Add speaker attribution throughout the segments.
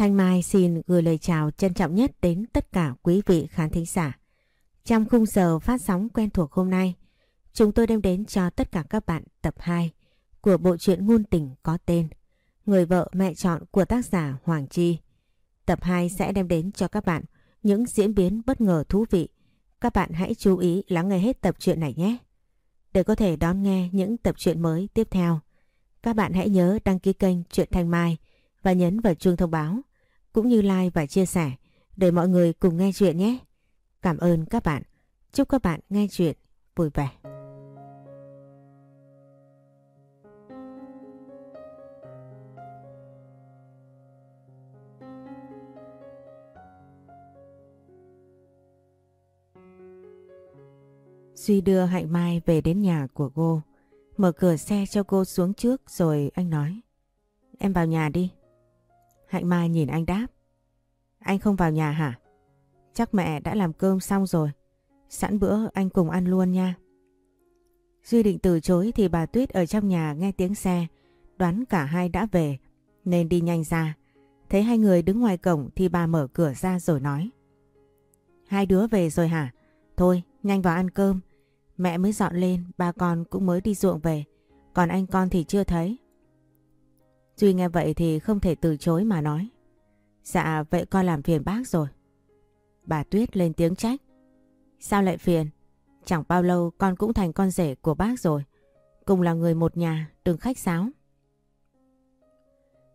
Speaker 1: Thanh Mai xin gửi lời chào trân trọng nhất đến tất cả quý vị khán thính giả. Trong khung giờ phát sóng quen thuộc hôm nay, chúng tôi đem đến cho tất cả các bạn tập 2 của bộ truyện ngôn tình có tên Người vợ mẹ chọn của tác giả Hoàng Chi. Tập 2 sẽ đem đến cho các bạn những diễn biến bất ngờ thú vị. Các bạn hãy chú ý lắng nghe hết tập truyện này nhé. Để có thể đón nghe những tập truyện mới tiếp theo, các bạn hãy nhớ đăng ký kênh Truyện Thanh Mai và nhấn vào chuông thông báo, cũng như like và chia sẻ, để mọi người cùng nghe chuyện nhé. Cảm ơn các bạn. Chúc các bạn nghe chuyện vui vẻ. Duy đưa Hạnh Mai về đến nhà của cô. Mở cửa xe cho cô xuống trước rồi anh nói. Em vào nhà đi. Hạnh Mai nhìn anh đáp. Anh không vào nhà hả? Chắc mẹ đã làm cơm xong rồi. Sẵn bữa anh cùng ăn luôn nha. Duy định từ chối thì bà Tuyết ở trong nhà nghe tiếng xe, đoán cả hai đã về, nên đi nhanh ra. Thấy hai người đứng ngoài cổng thì bà mở cửa ra rồi nói. Hai đứa về rồi hả? Thôi, nhanh vào ăn cơm. Mẹ mới dọn lên, ba con cũng mới đi ruộng về, còn anh con thì chưa thấy. Duy nghe vậy thì không thể từ chối mà nói. Dạ vậy con làm phiền bác rồi. Bà Tuyết lên tiếng trách. Sao lại phiền? Chẳng bao lâu con cũng thành con rể của bác rồi. Cùng là người một nhà, đừng khách sáo.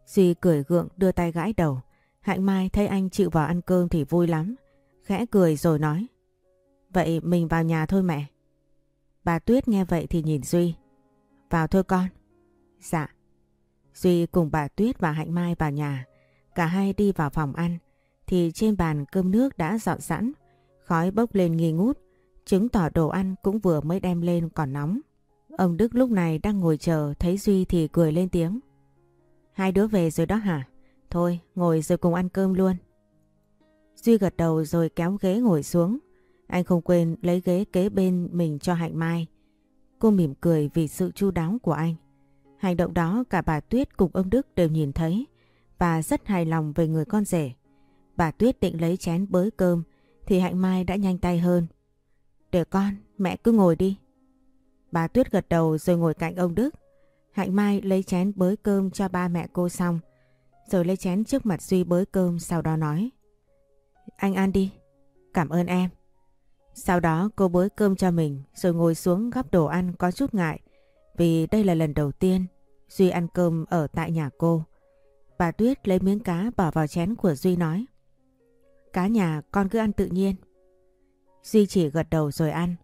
Speaker 1: Duy cười gượng đưa tay gãi đầu. Hạnh Mai thấy anh chịu vào ăn cơm thì vui lắm. Khẽ cười rồi nói. Vậy mình vào nhà thôi mẹ. Bà Tuyết nghe vậy thì nhìn Duy. Vào thôi con. Dạ. Duy cùng bà Tuyết và Hạnh Mai vào nhà. Cả hai đi vào phòng ăn. Thì trên bàn cơm nước đã dọn sẵn. Khói bốc lên nghi ngút. Chứng tỏ đồ ăn cũng vừa mới đem lên còn nóng. Ông Đức lúc này đang ngồi chờ, thấy Duy thì cười lên tiếng. Hai đứa về rồi đó hả? Thôi, ngồi rồi cùng ăn cơm luôn. Duy gật đầu rồi kéo ghế ngồi xuống. Anh không quên lấy ghế kế bên mình cho Hạnh Mai. Cô mỉm cười vì sự chu đáo của anh. Hành động đó cả bà Tuyết cùng ông Đức đều nhìn thấy và rất hài lòng về người con rể. Bà Tuyết định lấy chén bới cơm thì Hạnh Mai đã nhanh tay hơn. Để con, mẹ cứ ngồi đi. Bà Tuyết gật đầu rồi ngồi cạnh ông Đức. Hạnh Mai lấy chén bới cơm cho ba mẹ cô xong. Rồi lấy chén trước mặt Duy bới cơm sau đó nói. Anh ăn đi. Cảm ơn em. Sau đó cô bới cơm cho mình rồi ngồi xuống gắp đồ ăn có chút ngại vì đây là lần đầu tiên Duy ăn cơm ở tại nhà cô. Bà Tuyết lấy miếng cá bỏ vào chén của Duy nói Cá nhà con cứ ăn tự nhiên. Duy chỉ gật đầu rồi ăn.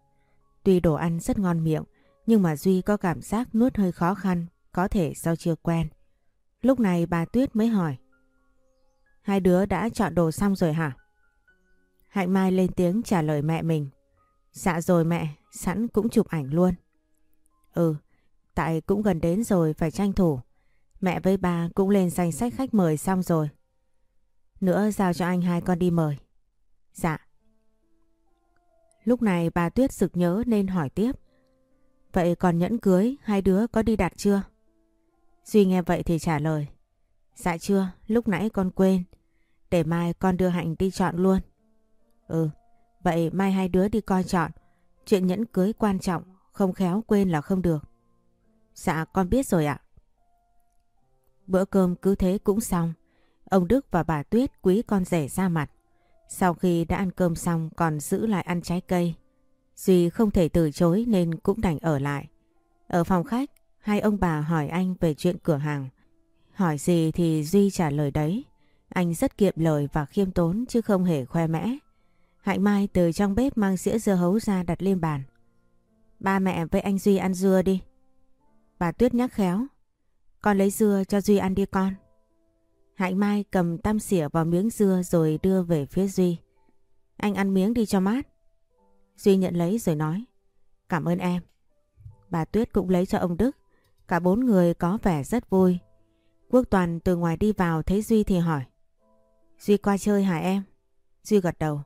Speaker 1: Tuy đồ ăn rất ngon miệng nhưng mà Duy có cảm giác nuốt hơi khó khăn có thể do chưa quen. Lúc này bà Tuyết mới hỏi Hai đứa đã chọn đồ xong rồi hả? Hạnh Mai lên tiếng trả lời mẹ mình. Dạ rồi mẹ, sẵn cũng chụp ảnh luôn. Ừ, tại cũng gần đến rồi phải tranh thủ. Mẹ với ba cũng lên danh sách khách mời xong rồi. Nữa giao cho anh hai con đi mời. Dạ. Lúc này bà Tuyết sực nhớ nên hỏi tiếp. Vậy còn nhẫn cưới hai đứa có đi đặt chưa? Duy nghe vậy thì trả lời. Dạ chưa, lúc nãy con quên. Để mai con đưa Hạnh đi chọn luôn. Ừ, vậy mai hai đứa đi coi chọn. Chuyện nhẫn cưới quan trọng, không khéo quên là không được. Dạ con biết rồi ạ. Bữa cơm cứ thế cũng xong. Ông Đức và bà Tuyết quý con rể ra mặt. Sau khi đã ăn cơm xong còn giữ lại ăn trái cây. Duy không thể từ chối nên cũng đành ở lại. Ở phòng khách, hai ông bà hỏi anh về chuyện cửa hàng. Hỏi gì thì Duy trả lời đấy. Anh rất kiệm lời và khiêm tốn chứ không hề khoe mẽ. Hạnh Mai từ trong bếp mang sữa dưa hấu ra đặt lên bàn. Ba mẹ với anh Duy ăn dưa đi. Bà Tuyết nhắc khéo. Con lấy dưa cho Duy ăn đi con. Hạnh Mai cầm tam xỉa vào miếng dưa rồi đưa về phía Duy. Anh ăn miếng đi cho mát. Duy nhận lấy rồi nói. Cảm ơn em. Bà Tuyết cũng lấy cho ông Đức. Cả bốn người có vẻ rất vui. Quốc Toàn từ ngoài đi vào thấy Duy thì hỏi. Duy qua chơi hả em? Duy gật đầu.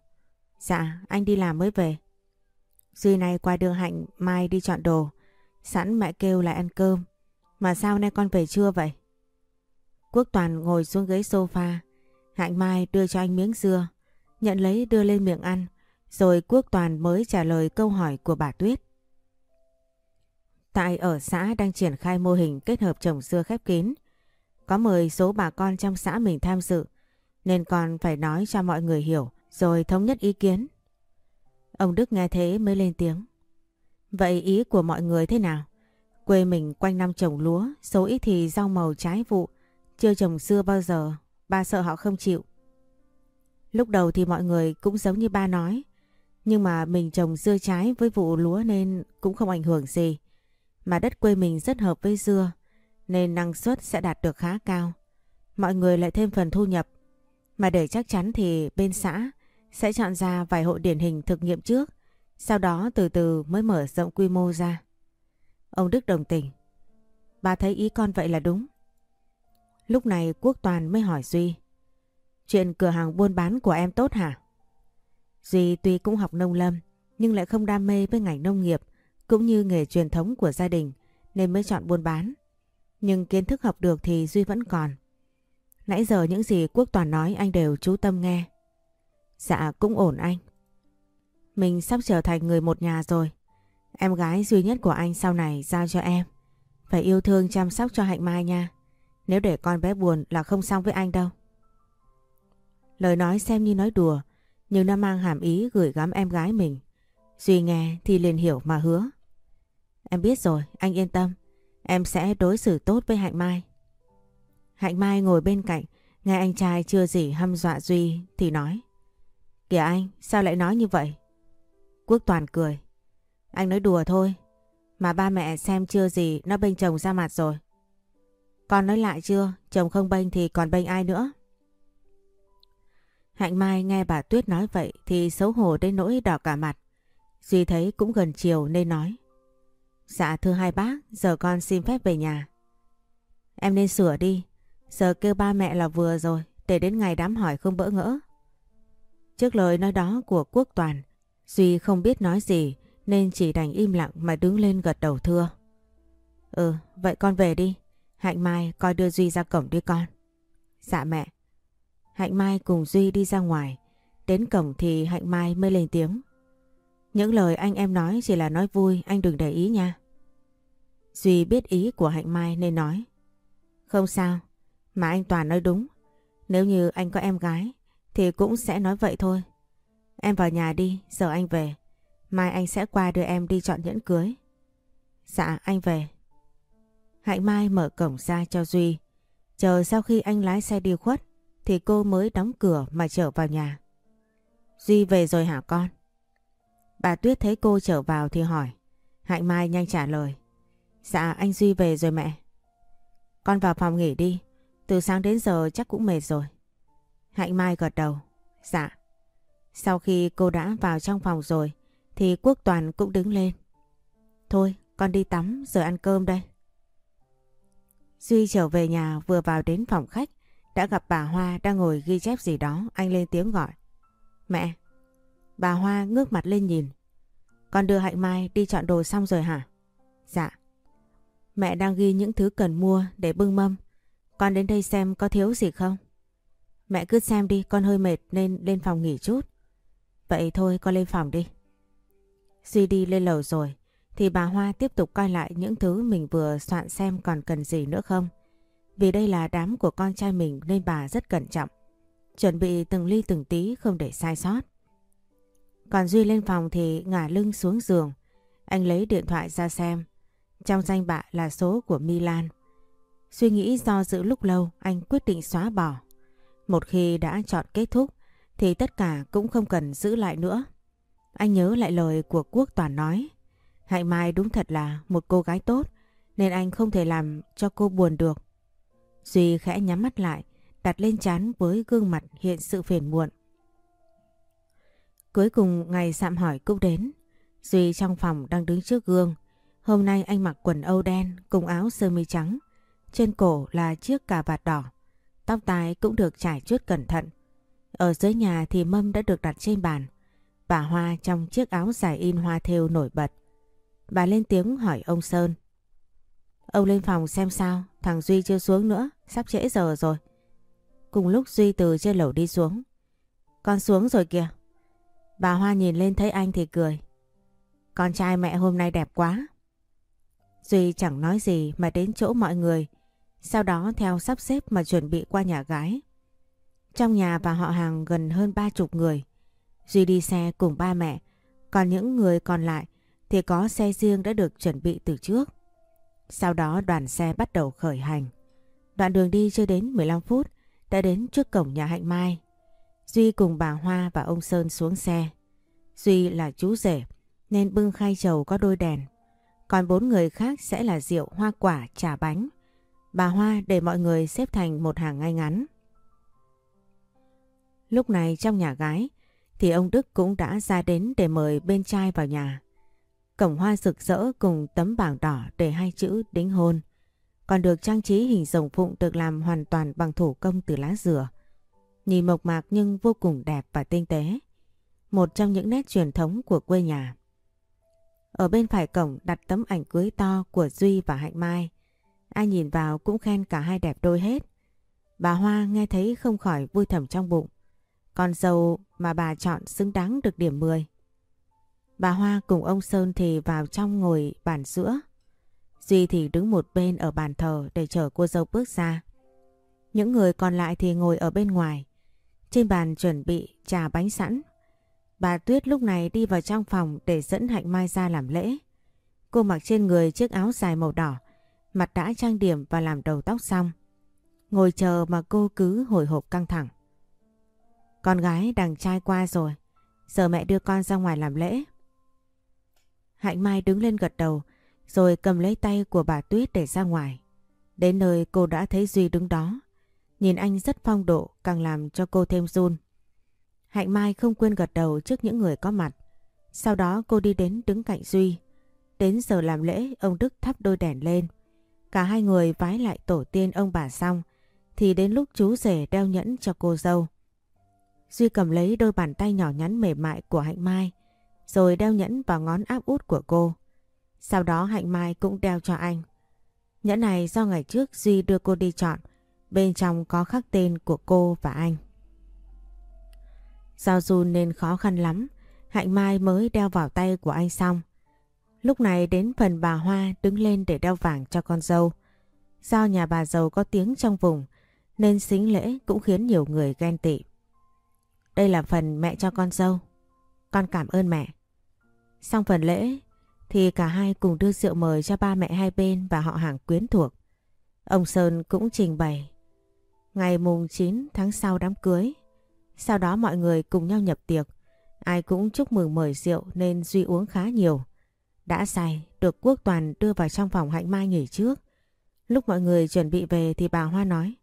Speaker 1: Dạ, anh đi làm mới về. Duy này qua đường Hạnh mai đi chọn đồ. Sẵn mẹ kêu lại ăn cơm. Mà sao nay con về trưa vậy? Quốc Toàn ngồi xuống ghế sofa. Hạnh Mai đưa cho anh miếng dưa, nhận lấy đưa lên miệng ăn, rồi Quốc Toàn mới trả lời câu hỏi của bà Tuyết. Tại ở xã đang triển khai mô hình kết hợp trồng dưa khép kín. Có mời số bà con trong xã mình tham dự, nên còn phải nói cho mọi người hiểu, rồi thống nhất ý kiến. Ông Đức nghe thế mới lên tiếng. Vậy ý của mọi người thế nào? Quê mình quanh năm trồng lúa, số ít thì rau màu trái vụ, chưa trồng dưa bao giờ, ba sợ họ không chịu. Lúc đầu thì mọi người cũng giống như ba nói, nhưng mà mình trồng dưa trái với vụ lúa nên cũng không ảnh hưởng gì. Mà đất quê mình rất hợp với dưa, nên năng suất sẽ đạt được khá cao. Mọi người lại thêm phần thu nhập. Mà để chắc chắn thì bên xã sẽ chọn ra vài hộ điển hình thực nghiệm trước, sau đó từ từ mới mở rộng quy mô ra. Ông Đức đồng tình. Bà thấy ý con vậy là đúng. Lúc này Quốc Toàn mới hỏi Duy. Chuyện cửa hàng buôn bán của em tốt hả? Duy tuy cũng học nông lâm, nhưng lại không đam mê với ngành nông nghiệp, cũng như nghề truyền thống của gia đình, nên mới chọn buôn bán. Nhưng kiến thức học được thì Duy vẫn còn. Nãy giờ những gì Quốc Toàn nói anh đều chú tâm nghe. Dạ cũng ổn anh. Mình sắp trở thành người một nhà rồi. Em gái duy nhất của anh sau này giao cho em. Phải yêu thương chăm sóc cho Hạnh Mai nha. Nếu để con bé buồn là không xong với anh đâu. Lời nói xem như nói đùa, nhưng nó mang hàm ý gửi gắm em gái mình. Duy nghe thì liền hiểu mà hứa. Em biết rồi, anh yên tâm. Em sẽ đối xử tốt với Hạnh Mai. Hạnh Mai ngồi bên cạnh, nghe anh trai chưa gì hăm dọa Duy thì nói. Kìa anh, sao lại nói như vậy? Quốc Toàn cười. Anh nói đùa thôi. Mà ba mẹ xem chưa gì nó bênh chồng ra mặt rồi. Con nói lại chưa, chồng không bênh thì còn bênh ai nữa? Hạnh Mai nghe bà Tuyết nói vậy thì xấu hổ đến nỗi đỏ cả mặt. Duy thấy cũng gần chiều nên nói. Dạ thưa hai bác, giờ con xin phép về nhà. Em nên sửa đi, giờ kêu ba mẹ là vừa rồi, để đến ngày đám hỏi không bỡ ngỡ. Trước lời nói đó của Quốc Toàn, Duy không biết nói gì nên chỉ đành im lặng mà đứng lên gật đầu thưa. Ừ, vậy con về đi. Hạnh Mai coi đưa Duy ra cổng đi con. Dạ mẹ. Hạnh Mai cùng Duy đi ra ngoài. Đến cổng thì Hạnh Mai mới lên tiếng. Những lời anh em nói chỉ là nói vui, anh đừng để ý nha. Duy biết ý của Hạnh Mai nên nói. Không sao, mà anh Toàn nói đúng. Nếu như anh có em gái thì cũng sẽ nói vậy thôi. Em vào nhà đi, giờ anh về. Mai anh sẽ qua đưa em đi chọn nhẫn cưới. Dạ, anh về. Hạnh Mai mở cổng ra cho Duy. Chờ sau khi anh lái xe đi khuất thì cô mới đóng cửa mà trở vào nhà. Duy về rồi hả con? Bà Tuyết thấy cô trở vào thì hỏi. Hạnh Mai nhanh trả lời. Dạ anh Duy về rồi mẹ. Con vào phòng nghỉ đi. Từ sáng đến giờ chắc cũng mệt rồi. Hạnh Mai gật đầu. Dạ. Sau khi cô đã vào trong phòng rồi thì Quốc Toàn cũng đứng lên. Thôi con đi tắm rồi ăn cơm đây. Duy trở về nhà vừa vào đến phòng khách đã gặp bà Hoa đang ngồi ghi chép gì đó anh lên tiếng gọi. Mẹ! Bà Hoa ngước mặt lên nhìn. Con đưa Hạnh Mai đi chọn đồ xong rồi hả? Dạ. Mẹ đang ghi những thứ cần mua để bưng mâm. Con đến đây xem có thiếu gì không? Mẹ cứ xem đi, con hơi mệt nên lên phòng nghỉ chút. Vậy thôi con lên phòng đi. Duy đi lên lầu rồi, thì bà Hoa tiếp tục coi lại những thứ mình vừa soạn xem còn cần gì nữa không. Vì đây là đám của con trai mình nên bà rất cẩn trọng. Chuẩn bị từng ly từng tí không để sai sót. Còn Duy lên phòng thì ngả lưng xuống giường. Anh lấy điện thoại ra xem. Trong danh bạ là số của Milan. Suy nghĩ do dự lúc lâu anh quyết định xóa bỏ. Một khi đã chọn kết thúc thì tất cả cũng không cần giữ lại nữa. Anh nhớ lại lời của Quốc Toàn nói. Hạnh Mai đúng thật là một cô gái tốt nên anh không thể làm cho cô buồn được. Duy khẽ nhắm mắt lại, đặt lên chán với gương mặt hiện sự phiền muộn. Cuối cùng ngày sạm hỏi cũng đến. Duy trong phòng đang đứng trước gương. Hôm nay anh mặc quần âu đen cùng áo sơ mi trắng. Trên cổ là chiếc cà vạt đỏ. Tóc tai cũng được trải chuốt cẩn thận. Ở dưới nhà thì mâm đã được đặt trên bàn. Bà Hoa trong chiếc áo dài in hoa thêu nổi bật. Bà lên tiếng hỏi ông Sơn. Ông lên phòng xem sao, thằng Duy chưa xuống nữa, sắp trễ giờ rồi. cùng lúc Duy từ trên lầu đi xuống. Con xuống rồi kìa. Bà Hoa nhìn lên thấy anh thì cười. Con trai mẹ hôm nay đẹp quá. Duy chẳng nói gì mà đến chỗ mọi người. Sau đó theo sắp xếp mà chuẩn bị qua nhà gái. Trong nhà và họ hàng gần hơn ba chục người. Duy đi xe cùng ba mẹ. Còn những người còn lại thì có xe riêng đã được chuẩn bị từ trước. Sau đó đoàn xe bắt đầu khởi hành. Đoạn đường đi chưa đến 15 phút đã đến trước cổng nhà Hạnh Mai. Duy cùng bà Hoa và ông Sơn xuống xe. Duy là chú rể nên bưng khay trầu có đôi đèn. Còn bốn người khác sẽ là rượu, hoa quả, trà bánh. Bà Hoa để mọi người xếp thành một hàng ngay ngắn. Lúc này trong nhà gái, thì ông Đức cũng đã ra đến để mời bên trai vào nhà. Cổng hoa rực rỡ cùng tấm bảng đỏ để hai chữ đính hôn. Còn được trang trí hình rồng phụng được làm hoàn toàn bằng thủ công từ lá dừa. Nhìn mộc mạc nhưng vô cùng đẹp và tinh tế. Một trong những nét truyền thống của quê nhà. Ở bên phải cổng đặt tấm ảnh cưới to của Duy và Hạnh Mai. Ai nhìn vào cũng khen cả hai đẹp đôi hết. Bà Hoa nghe thấy không khỏi vui thầm trong bụng. Con dâu mà bà chọn xứng đáng được điểm 10. Bà Hoa cùng ông Sơn thì vào trong ngồi bàn giữa. Duy thì đứng một bên ở bàn thờ để chờ cô dâu bước ra. Những người còn lại thì ngồi ở bên ngoài. Trên bàn chuẩn bị trà bánh sẵn. Bà Tuyết lúc này đi vào trong phòng để dẫn Hạnh Mai ra làm lễ. Cô mặc trên người chiếc áo dài màu đỏ, mặt đã trang điểm và làm đầu tóc xong. Ngồi chờ mà cô cứ hồi hộp căng thẳng. Con gái đằng trai qua rồi, giờ mẹ đưa con ra ngoài làm lễ. Hạnh Mai đứng lên gật đầu rồi cầm lấy tay của bà Tuyết để ra ngoài. Đến nơi cô đã thấy Duy đứng đó. Nhìn anh rất phong độ càng làm cho cô thêm run. Hạnh Mai không quên gật đầu trước những người có mặt. Sau đó cô đi đến đứng cạnh Duy. Đến giờ làm lễ ông Đức thắp đôi đèn lên. Cả hai người vái lại tổ tiên ông bà xong thì đến lúc chú rể đeo nhẫn cho cô dâu. Duy cầm lấy đôi bàn tay nhỏ nhắn mềm mại của Hạnh Mai rồi đeo nhẫn vào ngón áp út của cô. Sau đó Hạnh Mai cũng đeo cho anh. Nhẫn này do ngày trước Duy đưa cô đi chọn, bên trong có khắc tên của cô và anh. Do du nên khó khăn lắm, Hạnh Mai mới đeo vào tay của anh xong. Lúc này đến phần bà Hoa đứng lên để đeo vàng cho con dâu. Do nhà bà giàu có tiếng trong vùng nên xính lễ cũng khiến nhiều người ghen tị. Đây là phần mẹ cho con dâu. Con cảm ơn mẹ. Xong phần lễ thì cả hai cùng đưa rượu mời cho ba mẹ hai bên và họ hàng quyến thuộc. Ông Sơn cũng trình bày. Ngày mùng 9 tháng sau đám cưới. Sau đó mọi người cùng nhau nhập tiệc. Ai cũng chúc mừng mời rượu nên Duy uống khá nhiều. Đã say, được Quốc Toàn đưa vào trong phòng hạnh mai nghỉ trước. Lúc mọi người chuẩn bị về thì bà Hoa nói.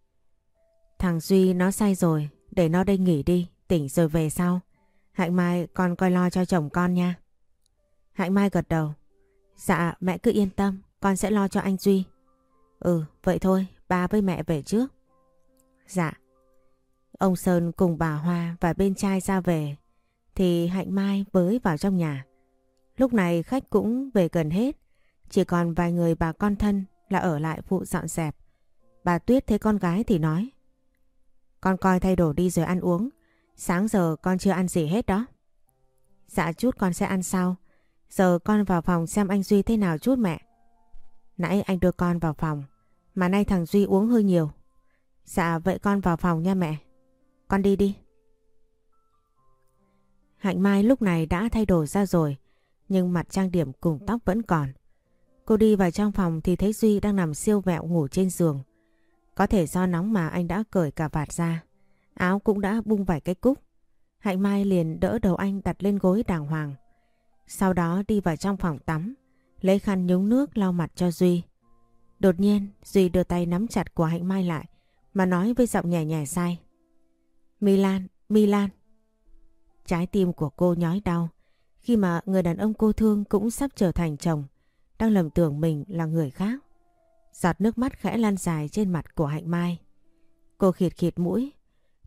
Speaker 1: Thằng Duy nó say rồi, để nó đây nghỉ đi, tỉnh rồi về sau. Hạnh Mai con coi lo cho chồng con nha. Hạnh Mai gật đầu. Dạ mẹ cứ yên tâm, con sẽ lo cho anh Duy. Ừ, vậy thôi, ba với mẹ về trước. Dạ. Ông Sơn cùng bà Hoa và bên trai ra về, thì Hạnh Mai với vào trong nhà. Lúc này khách cũng về gần hết, chỉ còn vài người bà con thân là ở lại phụ dọn dẹp. Bà Tuyết thấy con gái thì nói. Con coi thay đồ đi rồi ăn uống, sáng giờ con chưa ăn gì hết đó. Dạ chút con sẽ ăn sau. Giờ con vào phòng xem anh Duy thế nào chút mẹ. Nãy anh đưa con vào phòng, mà nay thằng Duy uống hơi nhiều. Dạ vậy con vào phòng nha mẹ. Con đi đi. Hạnh Mai lúc này đã thay đổi ra rồi, nhưng mặt trang điểm cùng tóc vẫn còn. Cô đi vào trong phòng thì thấy Duy đang nằm siêu vẹo ngủ trên giường. Có thể do nóng mà anh đã cởi cả vạt ra. Áo cũng đã bung vài cái cúc. Hạnh Mai liền đỡ đầu anh đặt lên gối đàng hoàng. Sau đó đi vào trong phòng tắm, lấy khăn nhúng nước lau mặt cho Duy. Đột nhiên, Duy đưa tay nắm chặt của Hạnh Mai lại, mà nói với giọng nhẹ nhẹ sai. Milan, Milan. Trái tim của cô nhói đau, khi mà người đàn ông cô thương cũng sắp trở thành chồng, đang lầm tưởng mình là người khác. Giọt nước mắt khẽ lan dài trên mặt của Hạnh Mai. Cô khịt khịt mũi,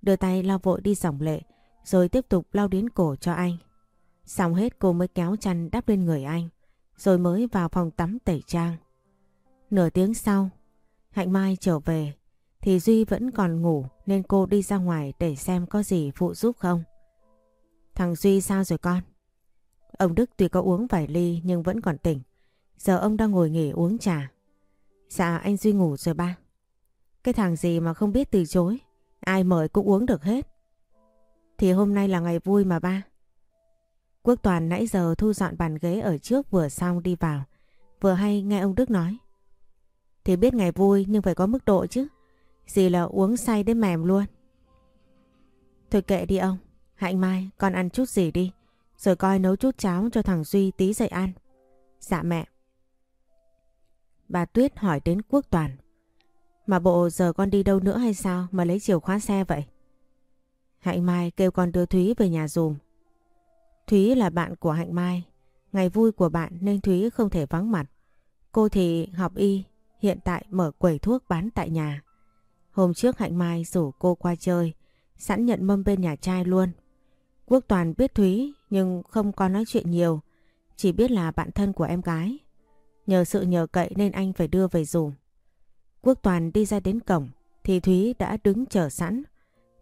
Speaker 1: đưa tay lau vội đi dòng lệ, rồi tiếp tục lau đến cổ cho anh. Xong hết cô mới kéo chăn đắp lên người anh, rồi mới vào phòng tắm tẩy trang. Nửa tiếng sau, Hạnh Mai trở về, thì Duy vẫn còn ngủ nên cô đi ra ngoài để xem có gì phụ giúp không. Thằng Duy sao rồi con? Ông Đức tuy có uống vài ly nhưng vẫn còn tỉnh. Giờ ông đang ngồi nghỉ uống trà. Dạ anh Duy ngủ rồi ba. Cái thằng gì mà không biết từ chối. Ai mời cũng uống được hết. Thì hôm nay là ngày vui mà ba. Quốc Toàn nãy giờ thu dọn bàn ghế ở trước vừa xong đi vào. Vừa hay nghe ông Đức nói. Thì biết ngày vui nhưng phải có mức độ chứ. Gì là uống say đến mềm luôn. Thôi kệ đi ông. Hạnh Mai, con ăn chút gì đi. Rồi coi nấu chút cháo cho thằng Duy tí dậy ăn. Dạ mẹ. Bà Tuyết hỏi đến Quốc Toàn. Mà bộ giờ con đi đâu nữa hay sao mà lấy chìa khóa xe vậy? Hạnh Mai kêu con đưa Thúy về nhà dùm. Thúy là bạn của Hạnh Mai. Ngày vui của bạn nên Thúy không thể vắng mặt. Cô thì học y, hiện tại mở quầy thuốc bán tại nhà. Hôm trước Hạnh Mai rủ cô qua chơi, sẵn nhận mâm bên nhà trai luôn. Quốc Toàn biết Thúy nhưng không có nói chuyện nhiều, chỉ biết là bạn thân của em gái. Nhờ sự nhờ cậy nên anh phải đưa về dùm. Quốc Toàn đi ra đến cổng thì Thúy đã đứng chờ sẵn.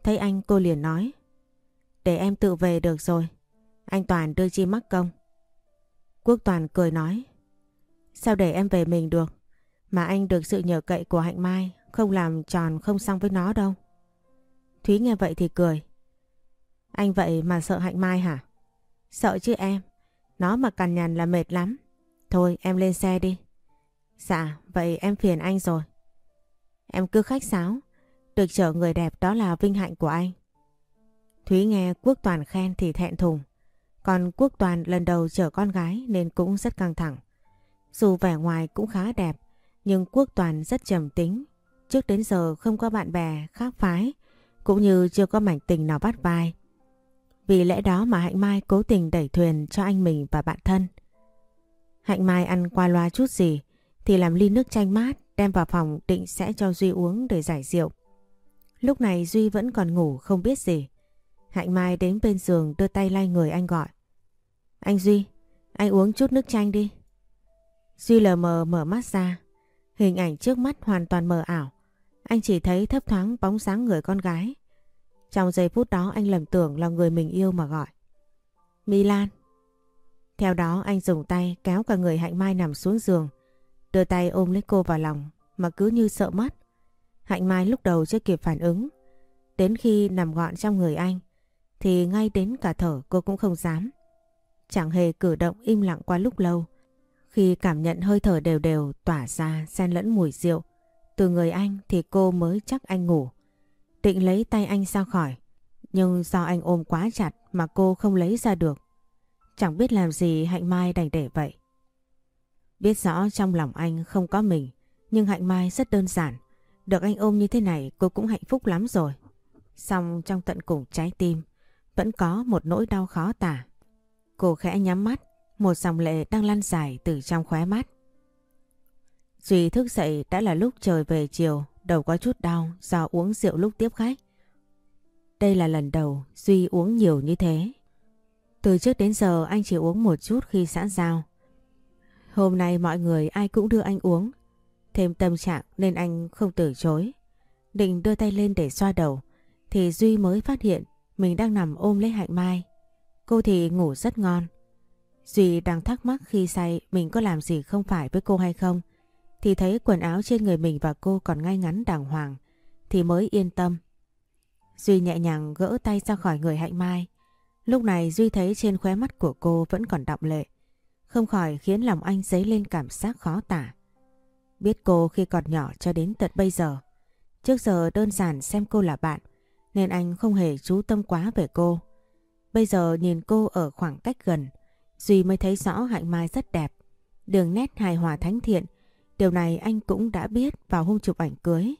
Speaker 1: Thấy anh cô liền nói Để em tự về được rồi. Anh Toàn đưa chi mắc công. Quốc Toàn cười nói Sao để em về mình được? Mà anh được sự nhờ cậy của Hạnh Mai không làm tròn không xong với nó đâu. Thúy nghe vậy thì cười. Anh vậy mà sợ Hạnh Mai hả? Sợ chứ em. Nó mà cằn nhằn là mệt lắm. Thôi em lên xe đi. Dạ, vậy em phiền anh rồi. Em cứ khách sáo. Được chở người đẹp đó là vinh hạnh của anh. Thúy nghe Quốc Toàn khen thì thẹn thùng. Còn Quốc Toàn lần đầu chở con gái nên cũng rất căng thẳng. Dù vẻ ngoài cũng khá đẹp, nhưng Quốc Toàn rất trầm tính. Trước đến giờ không có bạn bè khác phái, cũng như chưa có mảnh tình nào bắt vai. Vì lẽ đó mà Hạnh Mai cố tình đẩy thuyền cho anh mình và bạn thân. Hạnh Mai ăn qua loa chút gì thì làm ly nước chanh mát đem vào phòng định sẽ cho Duy uống để giải rượu. Lúc này Duy vẫn còn ngủ không biết gì. Hạnh Mai đến bên giường đưa tay lay người anh gọi. Anh Duy, anh uống chút nước chanh đi. Duy lờ mờ mở mắt ra. Hình ảnh trước mắt hoàn toàn mờ ảo. Anh chỉ thấy thấp thoáng bóng dáng người con gái. Trong giây phút đó anh lầm tưởng là người mình yêu mà gọi. Milan. Theo đó anh dùng tay kéo cả người Hạnh Mai nằm xuống giường. Đưa tay ôm lấy cô vào lòng, mà cứ như sợ mất. Hạnh Mai lúc đầu chưa kịp phản ứng. Đến khi nằm gọn trong người anh, thì ngay đến cả thở cô cũng không dám. Chẳng hề cử động im lặng qua lúc lâu. Khi cảm nhận hơi thở đều đều tỏa ra xen lẫn mùi rượu, từ người anh thì cô mới chắc anh ngủ. Định lấy tay anh ra khỏi, nhưng do anh ôm quá chặt mà cô không lấy ra được. Chẳng biết làm gì Hạnh Mai đành để vậy. Biết rõ trong lòng anh không có mình nhưng Hạnh Mai rất đơn giản. Được anh ôm như thế này cô cũng hạnh phúc lắm rồi. Xong trong tận cùng trái tim vẫn có một nỗi đau khó tả. Cô khẽ nhắm mắt, một dòng lệ đang lăn dài từ trong khóe mắt. Duy thức dậy đã là lúc trời về chiều, đầu có chút đau do uống rượu lúc tiếp khách. Đây là lần đầu Duy uống nhiều như thế. Từ trước đến giờ anh chỉ uống một chút khi xã giao. Hôm nay mọi người ai cũng đưa anh uống. Thêm tâm trạng nên anh không từ chối. Định đưa tay lên để xoa đầu, thì Duy mới phát hiện mình đang nằm ôm lấy Hạnh Mai. Cô thì ngủ rất ngon. Duy đang thắc mắc khi say mình có làm gì không phải với cô hay không, thì thấy quần áo trên người mình và cô còn ngay ngắn đàng hoàng, thì mới yên tâm. Duy nhẹ nhàng gỡ tay ra khỏi người Hạnh Mai. Lúc này Duy thấy trên khóe mắt của cô vẫn còn đọng lệ. Không khỏi khiến lòng anh dấy lên cảm giác khó tả. Biết cô khi còn nhỏ cho đến tận bây giờ. Trước giờ đơn giản xem cô là bạn, nên anh không hề chú tâm quá về cô. Bây giờ nhìn cô ở khoảng cách gần, Duy mới thấy rõ Hạnh Mai rất đẹp. Đường nét hài hòa thánh thiện, Điều này anh cũng đã biết vào hôm chụp ảnh cưới.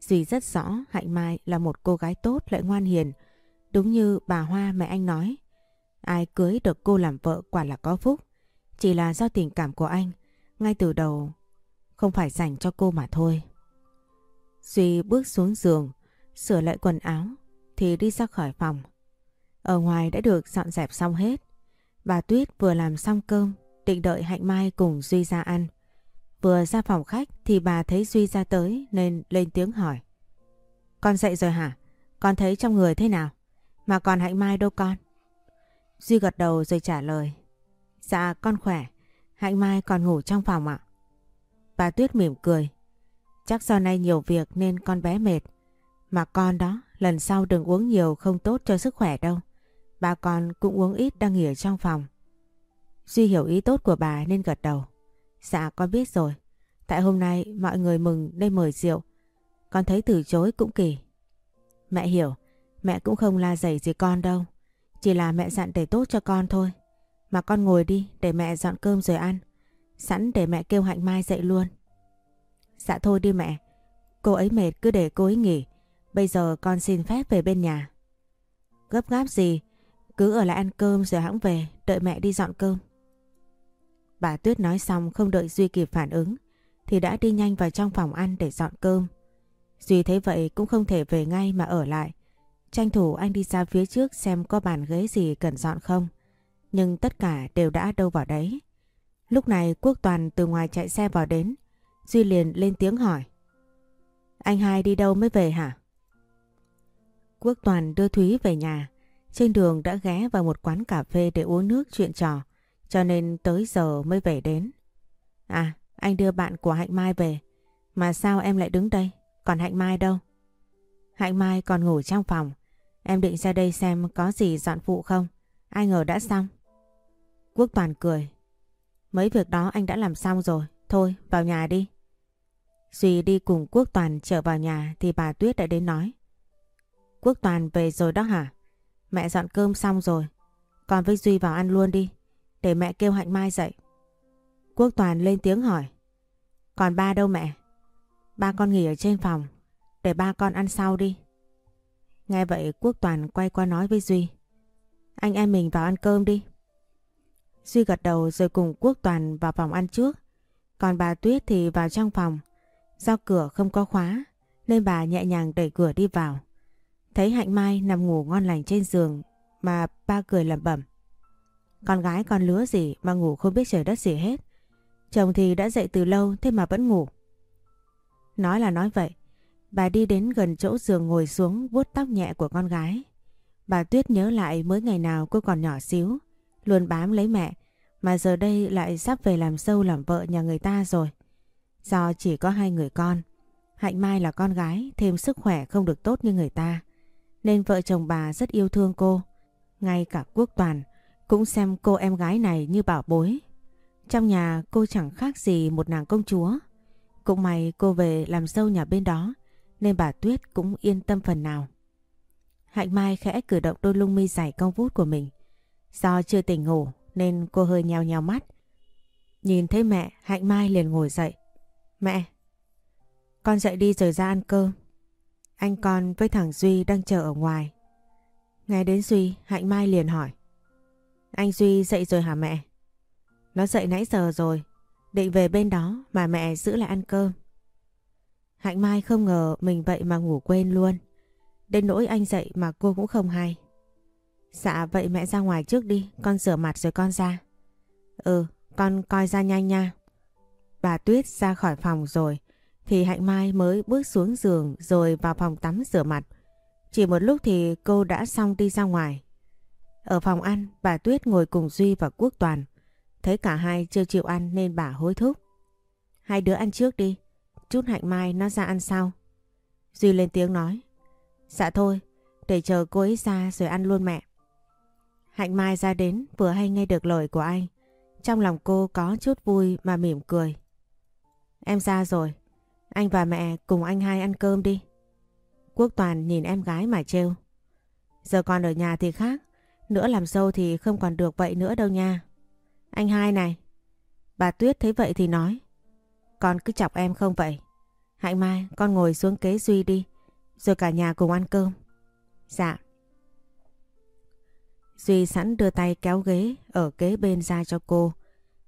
Speaker 1: Duy rất rõ Hạnh Mai là một cô gái tốt lại ngoan hiền. Đúng như bà Hoa mẹ anh nói. Ai cưới được cô làm vợ quả là có phúc. Chỉ là do tình cảm của anh. Ngay từ đầu không phải dành cho cô mà thôi. Duy bước xuống giường, sửa lại quần áo thì đi ra khỏi phòng. Ở ngoài đã được dọn dẹp xong hết. Bà Tuyết vừa làm xong cơm định đợi Hạnh Mai cùng Duy ra ăn. Vừa ra phòng khách thì bà thấy Duy ra tới nên lên tiếng hỏi. Con dậy rồi hả? Con thấy trong người thế nào? Mà còn Hạnh Mai đâu con? Duy gật đầu rồi trả lời. Dạ con khỏe. Hạnh Mai còn ngủ trong phòng ạ. Bà Tuyết mỉm cười. Chắc do nay nhiều việc nên con bé mệt. Mà con đó, lần sau đừng uống nhiều không tốt cho sức khỏe đâu. Bà con cũng uống ít đang nghỉ ở trong phòng. Duy hiểu ý tốt của bà nên gật đầu. Dạ con biết rồi. Tại hôm nay mọi người mừng nên mời rượu. Con thấy từ chối cũng kỳ. Mẹ hiểu, mẹ cũng không la dày gì con đâu. Chỉ là mẹ dặn để tốt cho con thôi. Mà con ngồi đi để mẹ dọn cơm rồi ăn. Sẵn để mẹ kêu Hạnh Mai dậy luôn. Dạ thôi đi mẹ. Cô ấy mệt cứ để cô ấy nghỉ. Bây giờ con xin phép về bên nhà. Gấp gáp gì? Cứ ở lại ăn cơm rồi hãng về, đợi mẹ đi dọn cơm. Bà Tuyết nói xong không đợi Duy kịp phản ứng thì đã đi nhanh vào trong phòng ăn để dọn cơm. Duy thấy vậy cũng không thể về ngay mà ở lại. Tranh thủ anh đi ra phía trước xem có bàn ghế gì cần dọn không. Nhưng tất cả đều đã đâu vào đấy. Lúc này Quốc Toàn từ ngoài chạy xe vào đến. Duy liền lên tiếng hỏi. Anh hai đi đâu mới về hả? Quốc Toàn đưa Thúy về nhà. Trên đường đã ghé vào một quán cà phê để uống nước chuyện trò. Cho nên tới giờ mới về đến. À, anh đưa bạn của Hạnh Mai về. Mà sao em lại đứng đây? Còn Hạnh Mai đâu? Hạnh Mai còn ngủ trong phòng. Em định ra đây xem có gì dọn phụ không? Ai ngờ đã xong. Quốc Toàn cười. Mấy việc đó anh đã làm xong rồi. Thôi, vào nhà đi. Duy đi cùng Quốc Toàn trở vào nhà thì bà Tuyết đã đến nói. Quốc Toàn về rồi đó hả? Mẹ dọn cơm xong rồi. Con với Duy vào ăn luôn đi. Để mẹ kêu Hạnh Mai dậy. Quốc Toàn lên tiếng hỏi. Còn ba đâu mẹ? Ba con nghỉ ở trên phòng. Để ba con ăn sau đi. Nghe vậy Quốc Toàn quay qua nói với Duy. Anh em mình vào ăn cơm đi. Duy gật đầu rồi cùng Quốc Toàn vào phòng ăn trước. Còn bà Tuyết thì vào trong phòng. Do cửa không có khóa, nên bà nhẹ nhàng đẩy cửa đi vào. Thấy Hạnh Mai nằm ngủ ngon lành trên giường, mà ba cười lẩm bẩm. Con gái con lứa gì mà ngủ không biết trời đất gì hết. Chồng thì đã dậy từ lâu thế mà vẫn ngủ. Nói là nói vậy. Bà đi đến gần chỗ giường ngồi xuống vuốt tóc nhẹ của con gái. Bà Tuyết nhớ lại mới ngày nào cô còn nhỏ xíu. Luôn bám lấy mẹ. Mà giờ đây lại sắp về làm sâu làm vợ nhà người ta rồi. Do chỉ có hai người con. Hạnh Mai là con gái, thêm sức khỏe không được tốt như người ta. Nên vợ chồng bà rất yêu thương cô. Ngay cả Quốc Toàn cũng xem cô em gái này như bảo bối. Trong nhà cô chẳng khác gì một nàng công chúa. Cũng may cô về làm dâu nhà bên đó, nên bà Tuyết cũng yên tâm phần nào. Hạnh Mai khẽ cử động đôi lung mi dài cong vút của mình. Do chưa tỉnh ngủ nên cô hơi nheo nheo mắt. Nhìn thấy mẹ, Hạnh Mai liền ngồi dậy. Mẹ! Con dậy đi rồi ra ăn cơm. Anh con với thằng Duy đang chờ ở ngoài. Nghe đến Duy, Hạnh Mai liền hỏi. Anh Duy dậy rồi hả mẹ? Nó dậy nãy giờ rồi, định về bên đó mà mẹ giữ lại ăn cơm. Hạnh Mai không ngờ mình vậy mà ngủ quên luôn. Đến nỗi anh dậy mà cô cũng không hay. Dạ vậy mẹ ra ngoài trước đi, con rửa mặt rồi con ra. Ừ, con coi ra nhanh nha. Bà Tuyết ra khỏi phòng rồi, thì Hạnh Mai mới bước xuống giường rồi vào phòng tắm rửa mặt. Chỉ một lúc thì cô đã xong đi ra ngoài. Ở phòng ăn, bà Tuyết ngồi cùng Duy và Quốc Toàn. Thấy cả hai chưa chịu ăn nên bà hối thúc. Hai đứa ăn trước đi, chút Hạnh Mai nó ra ăn sau. Duy lên tiếng nói. Dạ thôi, để chờ cô ấy ra rồi ăn luôn mẹ. Hạnh Mai ra đến vừa hay nghe được lời của anh. Trong lòng cô có chút vui mà mỉm cười. Em ra rồi, anh và mẹ cùng anh hai ăn cơm đi. Quốc Toàn nhìn em gái mà trêu. Giờ còn ở nhà thì khác, nữa làm dâu thì không còn được vậy nữa đâu nha. Anh hai này. Bà Tuyết thấy vậy thì nói. Con cứ chọc em không vậy. Hạnh Mai con ngồi xuống kế Duy đi. Rồi cả nhà cùng ăn cơm. Dạ. Duy sẵn đưa tay kéo ghế ở kế bên ra cho cô.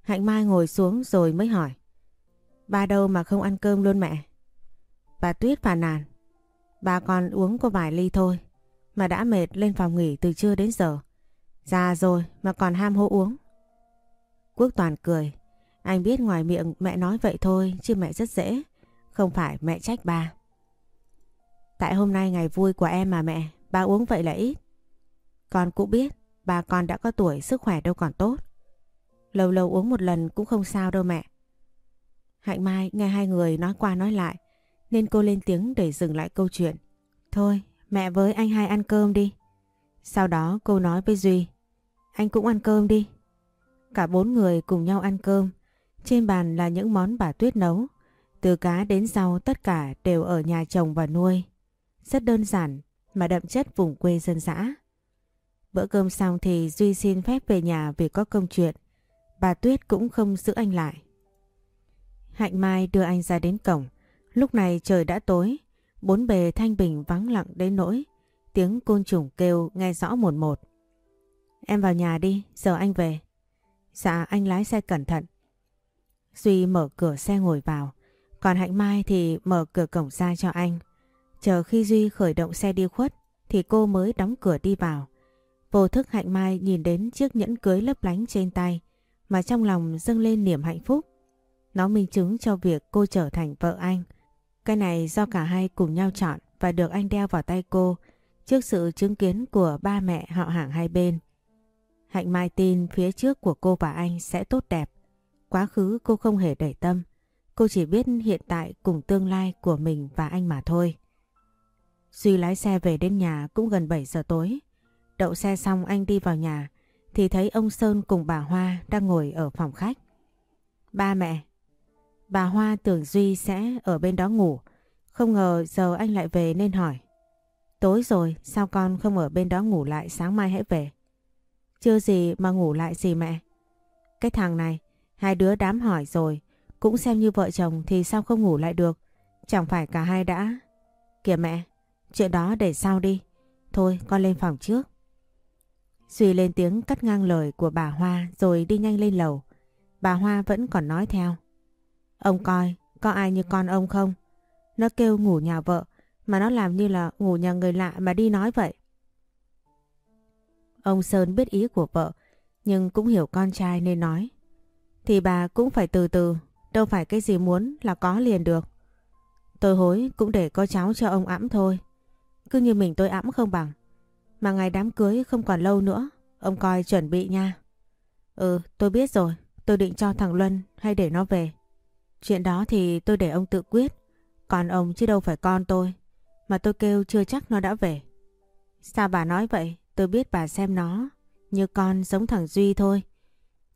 Speaker 1: Hạnh Mai ngồi xuống rồi mới hỏi. Ba đâu mà không ăn cơm luôn mẹ? Bà Tuyết phàn nàn. Bà còn uống có vài ly thôi. Mà đã mệt lên phòng nghỉ từ trưa đến giờ. Già rồi mà còn ham hô uống. Quốc Toàn cười. Anh biết ngoài miệng mẹ nói vậy thôi chứ mẹ rất dễ. Không phải mẹ trách ba. Tại hôm nay ngày vui của em mà mẹ, ba uống vậy là ít. Con cũng biết, bà con đã có tuổi sức khỏe đâu còn tốt. Lâu lâu uống một lần cũng không sao đâu mẹ. Hạnh Mai nghe hai người nói qua nói lại, nên cô lên tiếng để dừng lại câu chuyện. Thôi, mẹ với anh hai ăn cơm đi. Sau đó cô nói với Duy, anh cũng ăn cơm đi. Cả bốn người cùng nhau ăn cơm. Trên bàn là những món bà Tuyết nấu. Từ cá đến rau tất cả đều ở nhà chồng và nuôi. Rất đơn giản mà đậm chất vùng quê dân dã. Bữa cơm xong thì Duy xin phép về nhà vì có công chuyện. Bà Tuyết cũng không giữ anh lại. Hạnh Mai đưa anh ra đến cổng. Lúc này trời đã tối, bốn bề thanh bình vắng lặng đến nỗi. Tiếng côn trùng kêu nghe rõ một một. Em vào nhà đi, giờ anh về. Dạ anh lái xe cẩn thận. Duy mở cửa xe ngồi vào, còn Hạnh Mai thì mở cửa cổng ra cho anh. Chờ khi Duy khởi động xe đi khuất thì cô mới đóng cửa đi vào. Vô thức Hạnh Mai nhìn đến chiếc nhẫn cưới lấp lánh trên tay, mà trong lòng dâng lên niềm hạnh phúc. Nó minh chứng cho việc cô trở thành vợ anh. Cái này do cả hai cùng nhau chọn và được anh đeo vào tay cô trước sự chứng kiến của ba mẹ họ hàng hai bên. Hạnh Mai tin phía trước của cô và anh sẽ tốt đẹp. Quá khứ cô không hề để tâm. Cô chỉ biết hiện tại cùng tương lai của mình và anh mà thôi. Duy lái xe về đến nhà cũng gần 7 giờ tối. Đậu xe xong anh đi vào nhà thì thấy ông Sơn cùng bà Hoa đang ngồi ở phòng khách. Ba mẹ. Bà Hoa tưởng Duy sẽ ở bên đó ngủ. Không ngờ giờ anh lại về nên hỏi. Tối rồi sao con không ở bên đó ngủ lại sáng mai hãy về. Chưa gì mà ngủ lại gì mẹ. Cái thằng này, hai đứa đám hỏi rồi, cũng xem như vợ chồng thì sao không ngủ lại được. Chẳng phải cả hai đã... Kìa mẹ, chuyện đó để sau đi. Thôi con lên phòng trước. Duy lên tiếng cắt ngang lời của bà Hoa rồi đi nhanh lên lầu. Bà Hoa vẫn còn nói theo. Ông coi, có ai như con ông không? Nó kêu ngủ nhà vợ, mà nó làm như là ngủ nhà người lạ mà đi nói vậy. Ông Sơn biết ý của vợ, nhưng cũng hiểu con trai nên nói. Thì bà cũng phải từ từ, đâu phải cái gì muốn là có liền được. Tôi hối cũng để có cháu cho ông ẵm thôi. Cứ như mình tôi ẵm không bằng. Mà ngày đám cưới không còn lâu nữa, ông coi chuẩn bị nha. Ừ, tôi biết rồi, tôi định cho thằng Luân hay để nó về. Chuyện đó thì tôi để ông tự quyết, còn ông chứ đâu phải con tôi. Mà tôi kêu chưa chắc nó đã về. Sao bà nói vậy? Tôi biết bà xem nó như con giống thằng Duy thôi.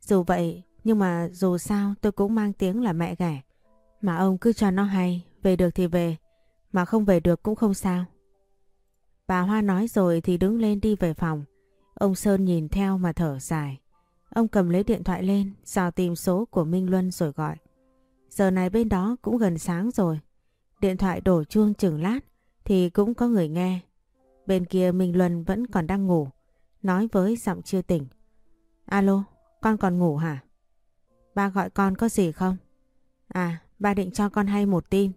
Speaker 1: Dù vậy, nhưng mà dù sao tôi cũng mang tiếng là mẹ ghẻ. Mà ông cứ cho nó hay, về được thì về, mà không về được cũng không sao. Bà Hoa nói rồi thì đứng lên đi về phòng. Ông Sơn nhìn theo mà thở dài. Ông cầm lấy điện thoại lên, dò tìm số của Minh Luân rồi gọi. Giờ này bên đó cũng gần sáng rồi. Điện thoại đổ chuông chừng lát thì cũng có người nghe. Bên kia Minh Luân vẫn còn đang ngủ, nói với giọng chưa tỉnh. Alo, con còn ngủ hả? Ba gọi con có gì không? À, ba định cho con hay một tin.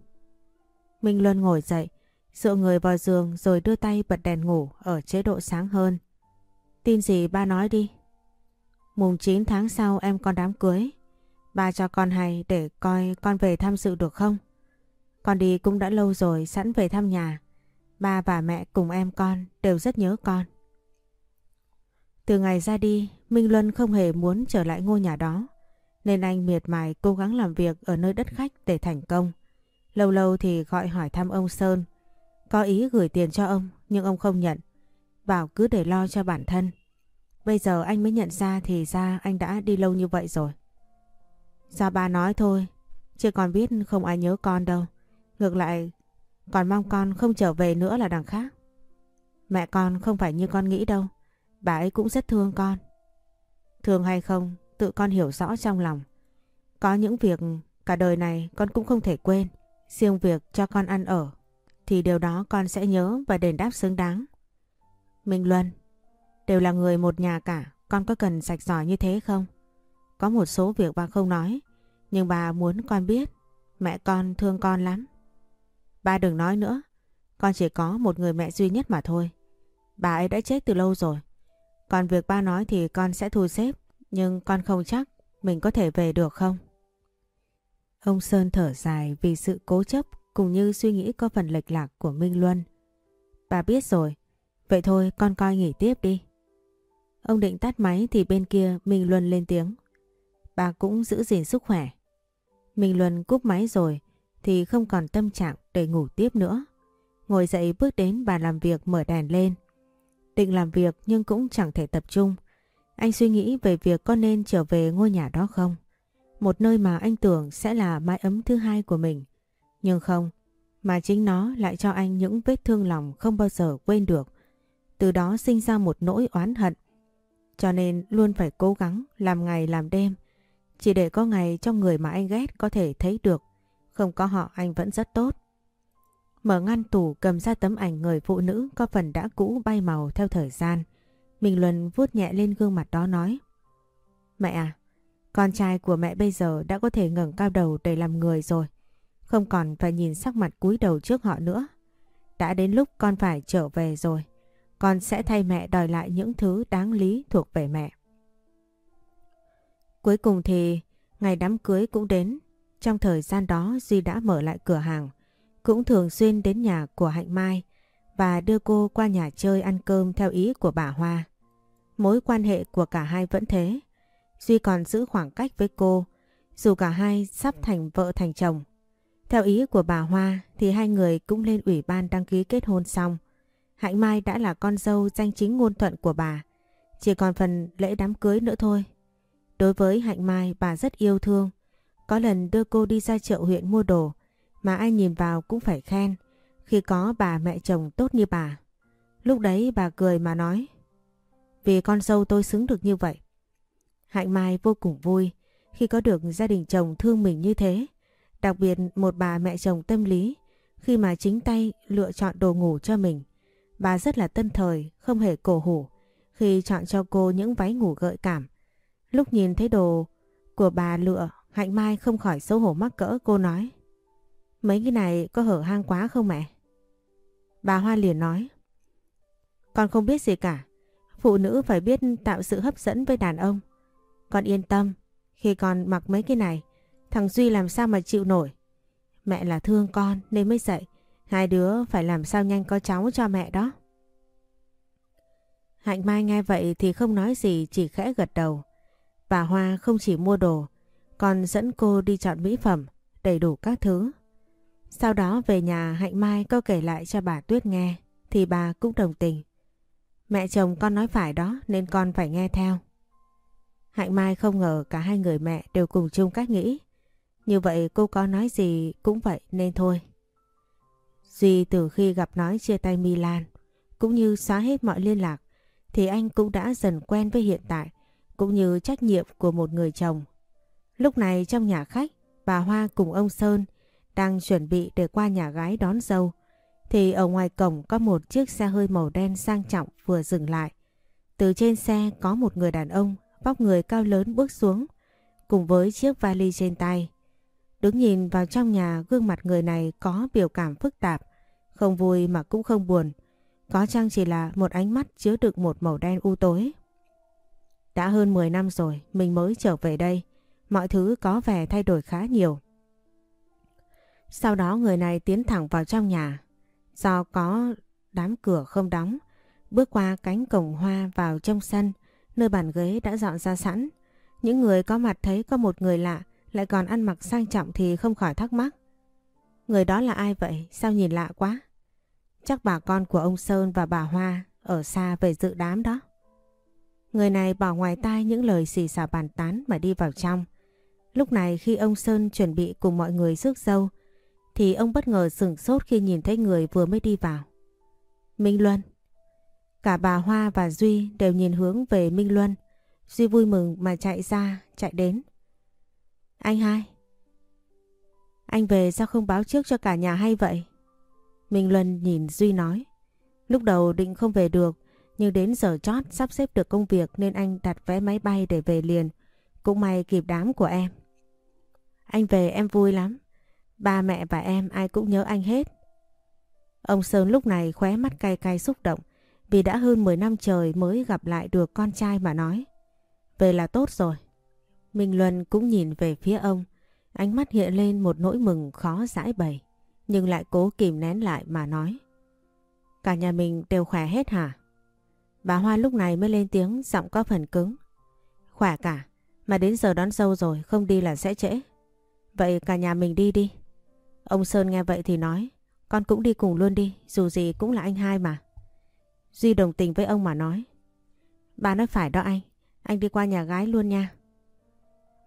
Speaker 1: Minh Luân ngồi dậy, dựa người vào giường rồi đưa tay bật đèn ngủ ở chế độ sáng hơn. Tin gì ba nói đi. Mùng 9 tháng sau em con đám cưới. Ba cho con hay để coi con về tham dự được không? Con đi cũng đã lâu rồi sẵn về thăm nhà. Ba và mẹ cùng em con đều rất nhớ con. Từ ngày ra đi, Minh Luân không hề muốn trở lại ngôi nhà đó. Nên anh miệt mài cố gắng làm việc ở nơi đất khách để thành công. Lâu lâu thì gọi hỏi thăm ông Sơn. Có ý gửi tiền cho ông nhưng ông không nhận. Bảo cứ để lo cho bản thân. Bây giờ anh mới nhận ra thì ra anh đã đi lâu như vậy rồi. Sao ba nói thôi, chứ còn biết không ai nhớ con đâu. Ngược lại còn mong con không trở về nữa là đằng khác. Mẹ con không phải như con nghĩ đâu. Bà ấy cũng rất thương con. Thương hay không, tự con hiểu rõ trong lòng. Có những việc cả đời này con cũng không thể quên. Riêng việc cho con ăn ở, thì điều đó con sẽ nhớ và đền đáp xứng đáng. Minh Luân, đều là người một nhà cả, con có cần sạch giỏi như thế không? Có một số việc bà không nói, nhưng bà muốn con biết, mẹ con thương con lắm. Ba đừng nói nữa. Con chỉ có một người mẹ duy nhất mà thôi. Bà ấy đã chết từ lâu rồi. Còn việc ba nói thì con sẽ thu xếp. Nhưng con không chắc mình có thể về được không? Ông Sơn thở dài vì sự cố chấp cùng như suy nghĩ có phần lệch lạc của Minh Luân. Bà biết rồi. Vậy thôi, con coi nghỉ tiếp đi. Ông định tắt máy thì bên kia Minh Luân lên tiếng. Bà cũng giữ gìn sức khỏe. Minh Luân cúp máy rồi, thì không còn tâm trạng để ngủ tiếp nữa. Ngồi dậy bước đến bà làm việc mở đèn lên. Định làm việc nhưng cũng chẳng thể tập trung. Anh suy nghĩ về việc có nên trở về ngôi nhà đó không? Một nơi mà anh tưởng sẽ là mái ấm thứ hai của mình. Nhưng không, mà chính nó lại cho anh những vết thương lòng không bao giờ quên được. Từ đó sinh ra một nỗi oán hận. Cho nên luôn phải cố gắng làm ngày làm đêm. Chỉ để có ngày cho người mà anh ghét có thể thấy được. Không có họ anh vẫn rất tốt. Mở ngăn tủ cầm ra tấm ảnh người phụ nữ có phần đã cũ bay màu theo thời gian. mình Luân vuốt nhẹ lên gương mặt đó nói. Mẹ à, con trai của mẹ bây giờ đã có thể ngẩng cao đầu để làm người rồi. Không còn phải nhìn sắc mặt cúi đầu trước họ nữa. Đã đến lúc con phải trở về rồi. Con sẽ thay mẹ đòi lại những thứ đáng lý thuộc về mẹ. Cuối cùng thì ngày đám cưới cũng đến. Trong thời gian đó Duy đã mở lại cửa hàng. Cũng thường xuyên đến nhà của Hạnh Mai và đưa cô qua nhà chơi ăn cơm theo ý của bà Hoa. Mối quan hệ của cả hai vẫn thế. Duy còn giữ khoảng cách với cô, dù cả hai sắp thành vợ thành chồng. Theo ý của bà Hoa thì hai người cũng lên ủy ban đăng ký kết hôn xong. Hạnh Mai đã là con dâu danh chính ngôn thuận của bà. Chỉ còn phần lễ đám cưới nữa thôi. Đối với Hạnh Mai, bà rất yêu thương. Có lần đưa cô đi ra chợ huyện mua đồ, mà ai nhìn vào cũng phải khen khi có bà mẹ chồng tốt như bà. Lúc đấy bà cười mà nói, vì con dâu tôi xứng được như vậy. Hạnh Mai vô cùng vui khi có được gia đình chồng thương mình như thế. Đặc biệt một bà mẹ chồng tâm lý khi mà chính tay lựa chọn đồ ngủ cho mình. Bà rất là tân thời, không hề cổ hủ khi chọn cho cô những váy ngủ gợi cảm. Lúc nhìn thấy đồ của bà lựa, Hạnh Mai không khỏi xấu hổ mắc cỡ cô nói. Mấy cái này có hở hang quá không mẹ? Bà Hoa liền nói. Con không biết gì cả. Phụ nữ phải biết tạo sự hấp dẫn với đàn ông. Con yên tâm, khi con mặc mấy cái này, thằng Duy làm sao mà chịu nổi. Mẹ là thương con nên mới dậy Hai đứa phải làm sao nhanh có cháu cho mẹ đó. Hạnh Mai nghe vậy thì không nói gì chỉ khẽ gật đầu. Bà Hoa không chỉ mua đồ, còn dẫn cô đi chọn mỹ phẩm, đầy đủ các thứ. Sau đó về nhà Hạnh Mai có kể lại cho bà Tuyết nghe, thì bà cũng đồng tình. Mẹ chồng con nói phải đó nên con phải nghe theo. Hạnh Mai không ngờ cả hai người mẹ đều cùng chung cách nghĩ. Như vậy cô có nói gì cũng vậy nên thôi. Duy từ khi gặp nói chia tay Milan, cũng như xóa hết mọi liên lạc, thì anh cũng đã dần quen với hiện tại, cũng như trách nhiệm của một người chồng. Lúc này trong nhà khách, bà Hoa cùng ông Sơn đang chuẩn bị để qua nhà gái đón dâu, thì ở ngoài cổng có một chiếc xe hơi màu đen sang trọng vừa dừng lại. Từ trên xe có một người đàn ông vóc người cao lớn bước xuống, cùng với chiếc vali trên tay. Đứng nhìn vào trong nhà gương mặt người này có biểu cảm phức tạp, không vui mà cũng không buồn. Có chăng chỉ là một ánh mắt chứa đựng một màu đen u tối. Đã hơn 10 năm rồi mình mới trở về đây, mọi thứ có vẻ thay đổi khá nhiều. Sau đó người này tiến thẳng vào trong nhà, Do có đám cửa không đóng, bước qua cánh cổng hoa vào trong sân, nơi bàn ghế đã dọn ra sẵn. Những người có mặt thấy có một người lạ lại còn ăn mặc sang trọng thì không khỏi thắc mắc. Người đó là ai vậy? Sao nhìn lạ quá? Chắc bà con của ông Sơn và bà Hoa ở xa về dự đám đó. Người này bỏ ngoài tai những lời xì xào bàn tán mà đi vào trong. Lúc này khi ông Sơn chuẩn bị cùng mọi người rước dâu, thì ông bất ngờ sửng sốt khi nhìn thấy người vừa mới đi vào. Minh Luân. Cả bà Hoa và Duy đều nhìn hướng về Minh Luân. Duy vui mừng mà chạy ra, chạy đến. Anh hai. Anh về sao không báo trước cho cả nhà hay vậy? Minh Luân nhìn Duy nói. Lúc đầu định không về được, nhưng đến giờ chót sắp xếp được công việc nên anh đặt vé máy bay để về liền. Cũng may kịp đám của em. Anh về em vui lắm. Ba mẹ và em ai cũng nhớ anh hết. Ông Sơn lúc này khóe mắt cay cay xúc động vì đã hơn 10 năm trời mới gặp lại được con trai mà nói. Về là tốt rồi. Minh Luân cũng nhìn về phía ông. Ánh mắt hiện lên một nỗi mừng khó giải bày nhưng lại cố kìm nén lại mà nói. Cả nhà mình đều khỏe hết hả? Bà Hoa lúc này mới lên tiếng giọng có phần cứng. Khỏe cả, mà đến giờ đón dâu rồi không đi là sẽ trễ. Vậy cả nhà mình đi đi. Ông Sơn nghe vậy thì nói, con cũng đi cùng luôn đi, dù gì cũng là anh hai mà. Duy đồng tình với ông mà nói. Bà nói phải đó anh, anh đi qua nhà gái luôn nha.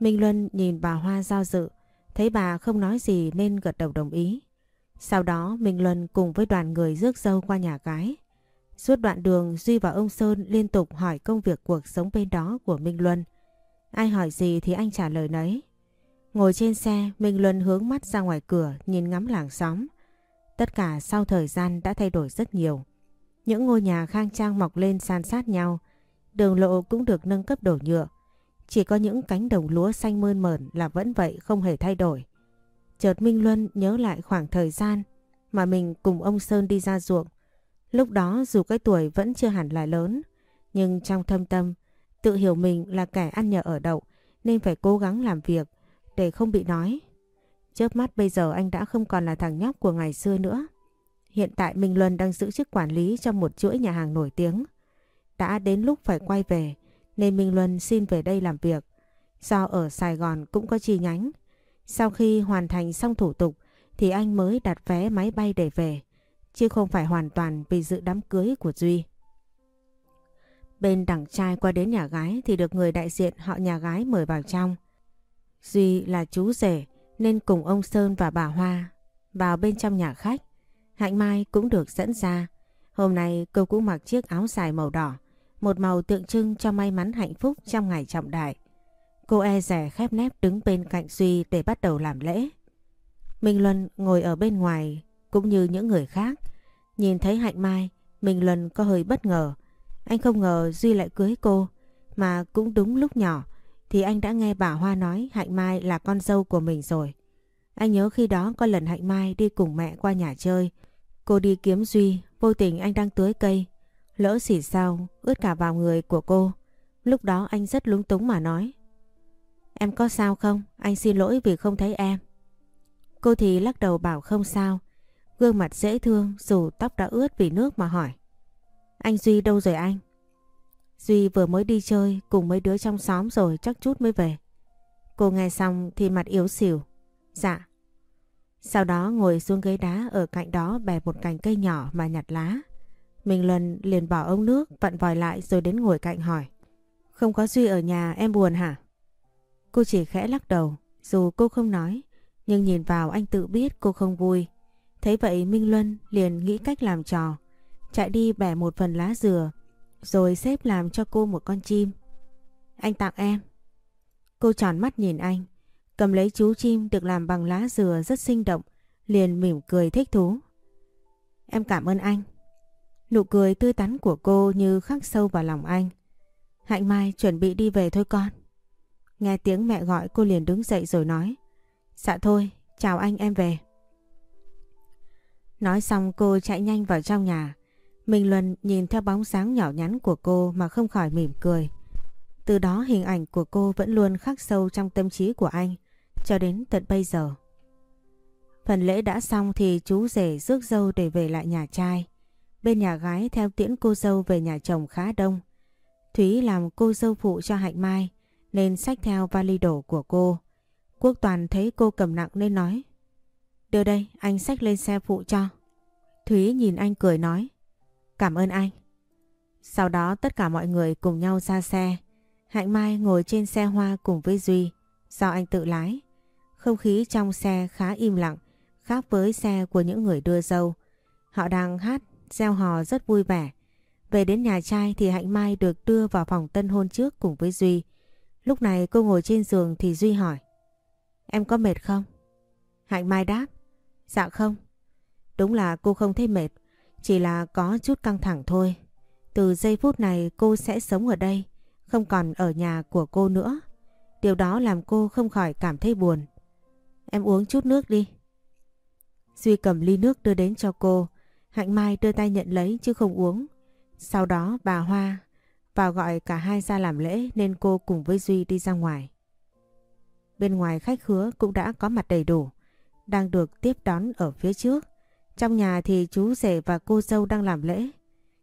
Speaker 1: Minh Luân nhìn bà Hoa do dự, thấy bà không nói gì nên gật đầu đồng ý. Sau đó Minh Luân cùng với đoàn người rước dâu qua nhà gái. Suốt đoạn đường Duy và ông Sơn liên tục hỏi công việc cuộc sống bên đó của Minh Luân. Ai hỏi gì thì anh trả lời nấy. Ngồi trên xe, Minh Luân hướng mắt ra ngoài cửa nhìn ngắm làng xóm. Tất cả sau thời gian đã thay đổi rất nhiều. Những ngôi nhà khang trang mọc lên san sát nhau. Đường lộ cũng được nâng cấp đổ nhựa. Chỉ có những cánh đồng lúa xanh mơn mởn là vẫn vậy không hề thay đổi. Chợt Minh Luân nhớ lại khoảng thời gian mà mình cùng ông Sơn đi ra ruộng. Lúc đó dù cái tuổi vẫn chưa hẳn là lớn, nhưng trong thâm tâm, tự hiểu mình là kẻ ăn nhờ ở đậu nên phải cố gắng làm việc để không bị nói. Chớp mắt bây giờ anh đã không còn là thằng nhóc của ngày xưa nữa. Hiện tại Minh Luân đang giữ chức quản lý trong một chuỗi nhà hàng nổi tiếng. Đã đến lúc phải quay về nên Minh Luân xin về đây làm việc. Do ở Sài Gòn cũng có chi nhánh. Sau khi hoàn thành xong thủ tục thì anh mới đặt vé máy bay để về. Chứ không phải hoàn toàn vì dự đám cưới của Duy. Bên đằng trai qua đến nhà gái thì được người đại diện họ nhà gái mời vào trong. Duy là chú rể nên cùng ông Sơn và bà Hoa vào bên trong nhà khách. Hạnh Mai cũng được dẫn ra. Hôm nay cô cũng mặc chiếc áo dài màu đỏ, một màu tượng trưng cho may mắn hạnh phúc trong ngày trọng đại. Cô e rẻ khép nép đứng bên cạnh Duy để bắt đầu làm lễ. Minh Luân ngồi ở bên ngoài cũng như những người khác. Nhìn thấy Hạnh Mai, Minh Luân có hơi bất ngờ. Anh không ngờ Duy lại cưới cô, mà cũng đúng lúc nhỏ thì anh đã nghe bà Hoa nói Hạnh Mai là con dâu của mình rồi. Anh nhớ khi đó có lần Hạnh Mai đi cùng mẹ qua nhà chơi. Cô đi kiếm Duy, vô tình anh đang tưới cây. Lỡ xỉ sao, ướt cả vào người của cô. Lúc đó anh rất lúng túng mà nói. Em có sao không? Anh xin lỗi vì không thấy em. Cô thì lắc đầu bảo không sao. Gương mặt dễ thương dù tóc đã ướt vì nước mà hỏi. Anh Duy đâu rồi anh? Duy vừa mới đi chơi cùng mấy đứa trong xóm rồi chắc chút mới về. Cô nghe xong thì mặt yếu xỉu. Dạ. Sau đó ngồi xuống ghế đá ở cạnh đó bè một cành cây nhỏ mà nhặt lá. Mình Luân liền bỏ ống nước, vặn vòi lại rồi đến ngồi cạnh hỏi. Không có Duy ở nhà, em buồn hả? Cô chỉ khẽ lắc đầu. Dù cô không nói, nhưng nhìn vào anh tự biết cô không vui. Thấy vậy Minh Luân liền nghĩ cách làm trò. Chạy đi bẻ một phần lá dừa, rồi xếp làm cho cô một con chim. Anh tặng em. Cô tròn mắt nhìn anh. Cầm lấy chú chim được làm bằng lá dừa rất sinh động. Liền mỉm cười thích thú. Em cảm ơn anh. Nụ cười tươi tắn của cô như khắc sâu vào lòng anh. Hạnh Mai chuẩn bị đi về thôi con. Nghe tiếng mẹ gọi cô liền đứng dậy rồi nói. Dạ thôi, chào anh em về. Nói xong cô chạy nhanh vào trong nhà. Minh Luân nhìn theo bóng sáng nhỏ nhắn của cô mà không khỏi mỉm cười. Từ đó hình ảnh của cô vẫn luôn khắc sâu trong tâm trí của anh cho đến tận bây giờ. Phần lễ đã xong thì chú rể rước dâu để về lại nhà trai. Bên nhà gái theo tiễn cô dâu về nhà chồng khá đông. Thúy làm cô dâu phụ cho Hạnh Mai nên xách theo vali đổ của cô. Quốc Toàn thấy cô cầm nặng nên nói Đưa đây anh xách lên xe phụ cho. Thúy nhìn anh cười nói Cảm ơn anh. Sau đó tất cả mọi người cùng nhau ra xe. Hạnh Mai ngồi trên xe hoa cùng với Duy, do anh tự lái. Không khí trong xe khá im lặng, khác với xe của những người đưa dâu. Họ đang hát, gieo hò rất vui vẻ. Về đến nhà trai thì Hạnh Mai được đưa vào phòng tân hôn trước cùng với Duy. Lúc này cô ngồi trên giường thì Duy hỏi. Em có mệt không? Hạnh Mai đáp. Dạ không. Đúng là cô không thấy mệt. Chỉ là có chút căng thẳng thôi. Từ giây phút này cô sẽ sống ở đây, không còn ở nhà của cô nữa. Điều đó làm cô không khỏi cảm thấy buồn. Em uống chút nước đi. Duy cầm ly nước đưa đến cho cô. Hạnh Mai đưa tay nhận lấy chứ không uống. Sau đó bà Hoa vào gọi cả hai ra làm lễ nên cô cùng với Duy đi ra ngoài. Bên ngoài khách khứa cũng đã có mặt đầy đủ, đang được tiếp đón ở phía trước. Trong nhà thì chú rể và cô dâu đang làm lễ.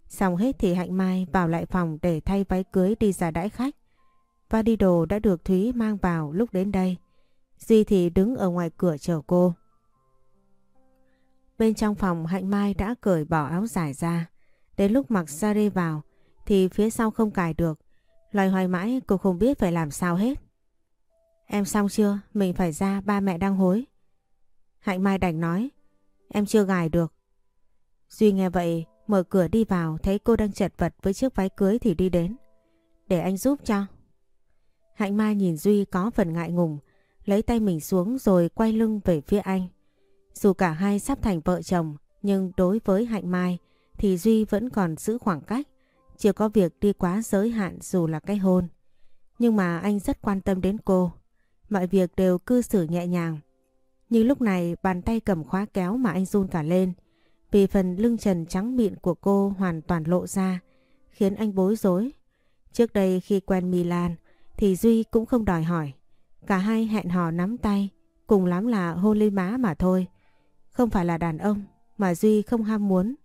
Speaker 1: Xong hết thì Hạnh Mai vào lại phòng để thay váy cưới đi ra đãi khách. Và đi đồ đã được Thúy mang vào lúc đến đây. Duy thì đứng ở ngoài cửa chờ cô. Bên trong phòng Hạnh Mai đã cởi bỏ áo dài ra. Đến lúc mặc sari vào, thì phía sau không cài được. Loài hoài mãi, cô không biết phải làm sao hết. Em xong chưa? Mình phải ra, ba mẹ đang hối. Hạnh Mai đành nói. Em chưa gài được. Duy nghe vậy, mở cửa đi vào, thấy cô đang chật vật với chiếc váy cưới thì đi đến. Để anh giúp cho. Hạnh Mai nhìn Duy có phần ngại ngùng, lấy tay mình xuống rồi quay lưng về phía anh. Dù cả hai sắp thành vợ chồng nhưng đối với Hạnh Mai thì Duy vẫn còn giữ khoảng cách, chưa có việc đi quá giới hạn dù là cái hôn. Nhưng mà anh rất quan tâm đến cô, mọi việc đều cư xử nhẹ nhàng. Nhưng lúc này bàn tay cầm khóa kéo mà anh run cả lên, vì phần lưng trần trắng mịn của cô hoàn toàn lộ ra, khiến anh bối rối. Trước đây khi quen Milan thì Duy cũng không đòi hỏi. Cả hai hẹn hò nắm tay, cùng lắm là hôn lên má mà thôi. Không phải là đàn ông, mà Duy không ham muốn.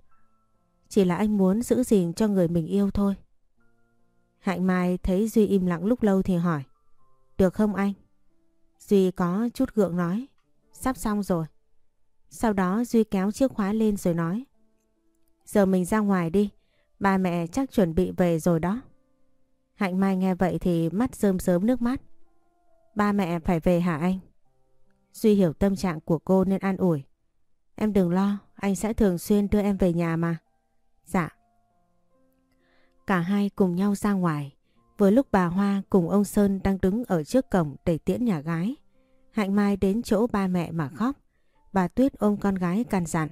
Speaker 1: Chỉ là anh muốn giữ gìn cho người mình yêu thôi. Hạnh Mai thấy Duy im lặng lúc lâu thì hỏi. Được không anh? Duy có chút gượng nói. Sắp xong rồi. Sau đó Duy kéo chiếc khóa lên rồi nói. Giờ mình ra ngoài đi. Ba mẹ chắc chuẩn bị về rồi đó. Hạnh Mai nghe vậy thì mắt rơm sớm nước mắt. Ba mẹ phải về hả anh? Duy hiểu tâm trạng của cô nên an ủi. Em đừng lo, anh sẽ thường xuyên đưa em về nhà mà. Dạ. Cả hai cùng nhau ra ngoài. Vừa lúc bà Hoa cùng ông Sơn đang đứng ở trước cổng để tiễn nhà gái. Hạnh Mai đến chỗ ba mẹ mà khóc. Bà Tuyết ôm con gái can dặn.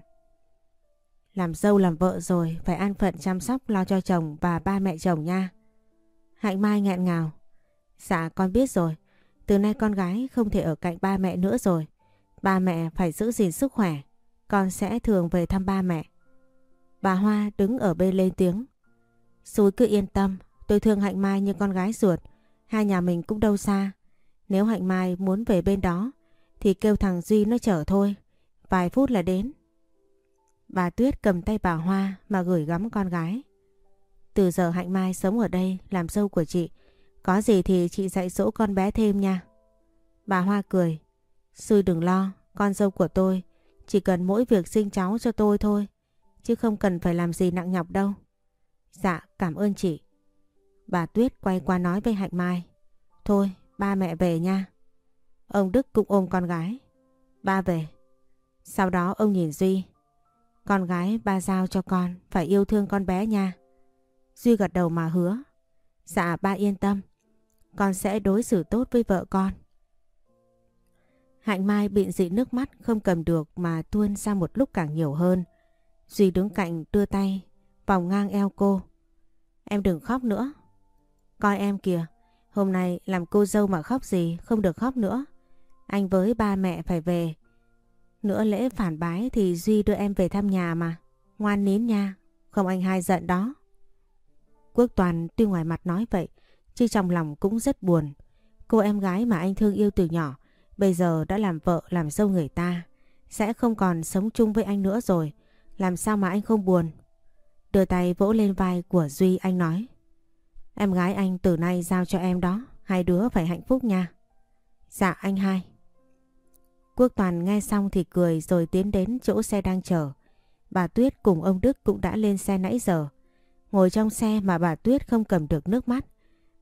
Speaker 1: Làm dâu làm vợ rồi phải an phận chăm sóc lo cho chồng và ba mẹ chồng nha. Hạnh Mai nghẹn ngào. Dạ con biết rồi. Từ nay con gái không thể ở cạnh ba mẹ nữa rồi. Ba mẹ phải giữ gìn sức khỏe. Con sẽ thường về thăm ba mẹ. Bà Hoa đứng ở bên lên tiếng. Xúi cứ yên tâm, tôi thương Hạnh Mai như con gái ruột. Hai nhà mình cũng đâu xa. Nếu Hạnh Mai muốn về bên đó, thì kêu thằng Duy nó chở thôi. Vài phút là đến. Bà Tuyết cầm tay bà Hoa mà gửi gắm con gái. Từ giờ Hạnh Mai sống ở đây làm dâu của chị. Có gì thì chị dạy dỗ con bé thêm nha. Bà Hoa cười. Xui đừng lo, con dâu của tôi chỉ cần mỗi việc sinh cháu cho tôi thôi. Chứ không cần phải làm gì nặng nhọc đâu. Dạ, cảm ơn chị. Bà Tuyết quay qua nói với Hạnh Mai. Thôi, ba mẹ về nha. Ông Đức cũng ôm con gái. Ba về. Sau đó ông nhìn Duy. Con gái ba giao cho con, phải yêu thương con bé nha. Duy gật đầu mà hứa. Dạ ba yên tâm. Con sẽ đối xử tốt với vợ con. Hạnh Mai bị dị nước mắt không cầm được mà tuôn ra một lúc càng nhiều hơn. Duy đứng cạnh đưa tay, vòng ngang eo cô. Em đừng khóc nữa. Coi em kìa, hôm nay làm cô dâu mà khóc gì, không được khóc nữa. Anh với ba mẹ phải về. Nữa lễ phản bái thì Duy đưa em về thăm nhà mà. Ngoan nín nha, không anh hai giận đó. Quốc Toàn tuy ngoài mặt nói vậy, chứ trong lòng cũng rất buồn. Cô em gái mà anh thương yêu từ nhỏ, bây giờ đã làm vợ, làm dâu người ta. Sẽ không còn sống chung với anh nữa rồi. Làm sao mà anh không buồn? Đưa tay vỗ lên vai của Duy, anh nói. Em gái anh từ nay giao cho em đó. Hai đứa phải hạnh phúc nha. Dạ anh hai. Quốc Toàn nghe xong thì cười rồi tiến đến chỗ xe đang chờ. Bà Tuyết cùng ông Đức cũng đã lên xe nãy giờ. Ngồi trong xe mà bà Tuyết không cầm được nước mắt.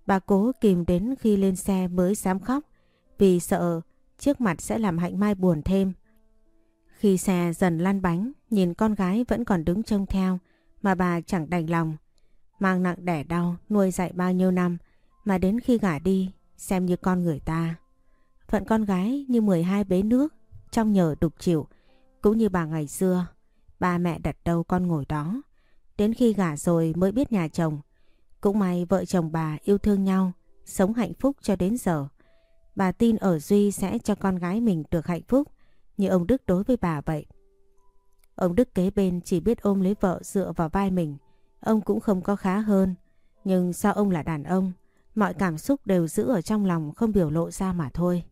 Speaker 1: Bà cố kìm đến khi lên xe mới dám khóc vì sợ trước mặt sẽ làm Hạnh Mai buồn thêm. Khi xe dần lăn bánh, nhìn con gái vẫn còn đứng trông theo mà bà chẳng đành lòng. Mang nặng đẻ đau, nuôi dạy bao nhiêu năm mà đến khi gả đi xem như con người ta. Phận con gái như 12 bế nước, trong nhờ đục chịu, cũng như bà ngày xưa. Ba mẹ đặt đâu con ngồi đó. Đến khi gả rồi mới biết nhà chồng. Cũng may vợ chồng bà yêu thương nhau, sống hạnh phúc cho đến giờ. Bà tin ở Duy sẽ cho con gái mình được hạnh phúc như ông Đức đối với bà vậy. Ông Đức kế bên chỉ biết ôm lấy vợ dựa vào vai mình. Ông cũng không có khá hơn. Nhưng sao ông là đàn ông, mọi cảm xúc đều giữ ở trong lòng không biểu lộ ra mà thôi.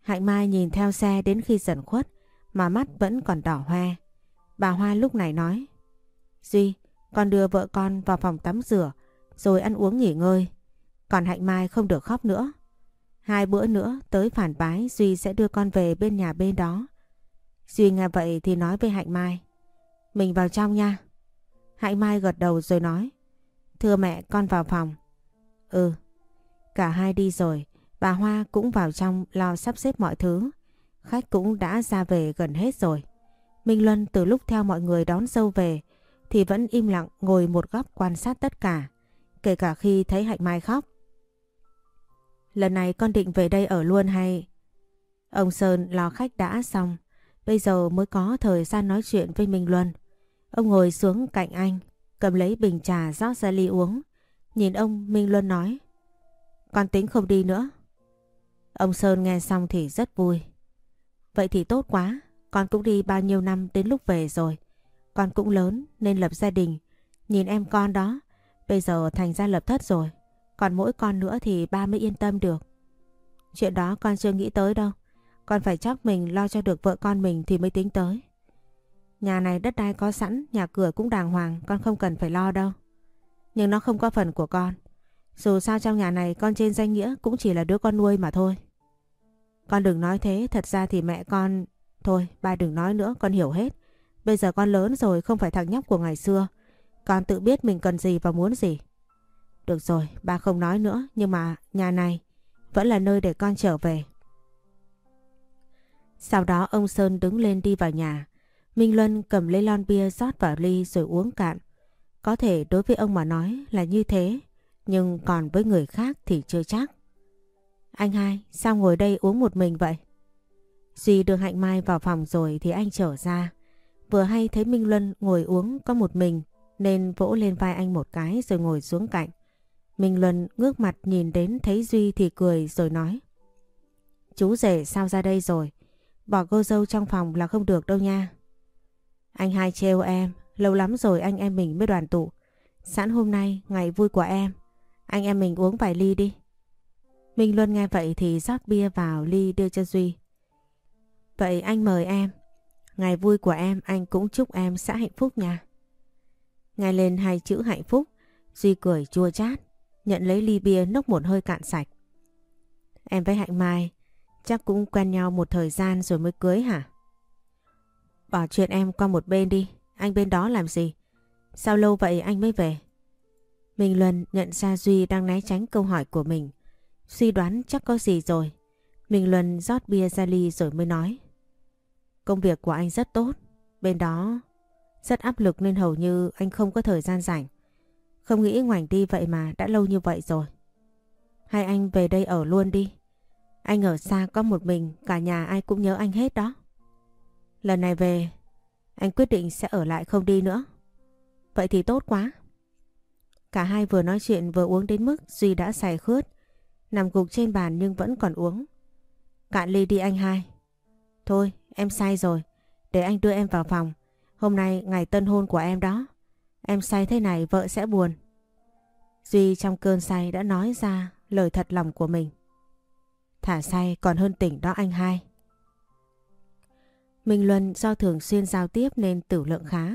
Speaker 1: Hạnh Mai nhìn theo xe đến khi dần khuất mà mắt vẫn còn đỏ hoe. Bà Hoa lúc này nói. Duy, con đưa vợ con vào phòng tắm rửa rồi ăn uống nghỉ ngơi. Còn Hạnh Mai không được khóc nữa. Hai bữa nữa, tới phản bái, Duy sẽ đưa con về bên nhà bên đó. Duy nghe vậy thì nói với Hạnh Mai. Mình vào trong nha. Hạnh Mai gật đầu rồi nói. Thưa mẹ, con vào phòng. Ừ. Cả hai đi rồi. Bà Hoa cũng vào trong lo sắp xếp mọi thứ. Khách cũng đã ra về gần hết rồi. Minh Luân từ lúc theo mọi người đón dâu về thì vẫn im lặng ngồi một góc quan sát tất cả. Kể cả khi thấy Hạnh Mai khóc. Lần này con định về đây ở luôn hay... Ông Sơn lo khách đã xong. Bây giờ mới có thời gian nói chuyện với Minh Luân. Ông ngồi xuống cạnh anh, cầm lấy bình trà rót ra ly uống. Nhìn ông Minh Luân nói. Con tính không đi nữa. Ông Sơn nghe xong thì rất vui. Vậy thì tốt quá, con cũng đi bao nhiêu năm đến lúc về rồi. Con cũng lớn nên lập gia đình. Nhìn em con đó, bây giờ thành ra lập thất rồi. Còn mỗi con nữa thì ba mới yên tâm được. Chuyện đó con chưa nghĩ tới đâu. Con phải chắc mình lo cho được vợ con mình thì mới tính tới. Nhà này đất đai có sẵn, nhà cửa cũng đàng hoàng, con không cần phải lo đâu. Nhưng nó không có phần của con. Dù sao trong nhà này con trên danh nghĩa cũng chỉ là đứa con nuôi mà thôi. Con đừng nói thế, thật ra thì mẹ con... Thôi, ba đừng nói nữa, con hiểu hết. Bây giờ con lớn rồi, không phải thằng nhóc của ngày xưa. Con tự biết mình cần gì và muốn gì. Được rồi, ba không nói nữa, nhưng mà nhà này vẫn là nơi để con trở về. Sau đó ông Sơn đứng lên đi vào nhà. Minh Luân cầm lấy lon bia rót vào ly rồi uống cạn. Có thể đối với ông mà nói là như thế, nhưng còn với người khác thì chưa chắc. Anh hai, sao ngồi đây uống một mình vậy? Duy đưa Hạnh Mai vào phòng rồi thì anh trở ra. Vừa hay thấy Minh Luân ngồi uống có một mình nên vỗ lên vai anh một cái rồi ngồi xuống cạnh. Minh Luân ngước mặt nhìn đến thấy Duy thì cười rồi nói. Chú rể sao ra đây rồi? Bỏ cô dâu trong phòng là không được đâu nha. Anh hai trêu em, lâu lắm rồi anh em mình mới đoàn tụ. Sẵn hôm nay ngày vui của em, anh em mình uống vài ly đi. Minh Luân nghe vậy thì rót bia vào ly đưa cho Duy. Vậy anh mời em. Ngày vui của em anh cũng chúc em sẽ hạnh phúc nha. Ngay lên hai chữ hạnh phúc, Duy cười chua chát, nhận lấy ly bia nốc một hơi cạn sạch. Em với Hạnh Mai chắc cũng quen nhau một thời gian rồi mới cưới hả? Bỏ chuyện em qua một bên đi, anh bên đó làm gì? Sao lâu vậy anh mới về? Minh Luân nhận ra Duy đang né tránh câu hỏi của mình. Suy đoán chắc có gì rồi. Minh Luân rót bia ra ly rồi mới nói. Công việc của anh rất tốt. Bên đó rất áp lực nên hầu như anh không có thời gian rảnh. Không nghĩ ngoảnh đi vậy mà đã lâu như vậy rồi. Hay anh về đây ở luôn đi. Anh ở xa có một mình, cả nhà ai cũng nhớ anh hết đó. Lần này về, anh quyết định sẽ ở lại không đi nữa. Vậy thì tốt quá. Cả hai vừa nói chuyện vừa uống đến mức Duy đã say khướt. Nằm gục trên bàn nhưng vẫn còn uống. Cạn ly đi anh hai. Thôi, em sai rồi. Để anh đưa em vào phòng. Hôm nay ngày tân hôn của em đó. Em say thế này vợ sẽ buồn. Duy trong cơn say đã nói ra lời thật lòng của mình. Thả say còn hơn tỉnh đó anh hai. Minh Luân do thường xuyên giao tiếp nên tử lượng khá.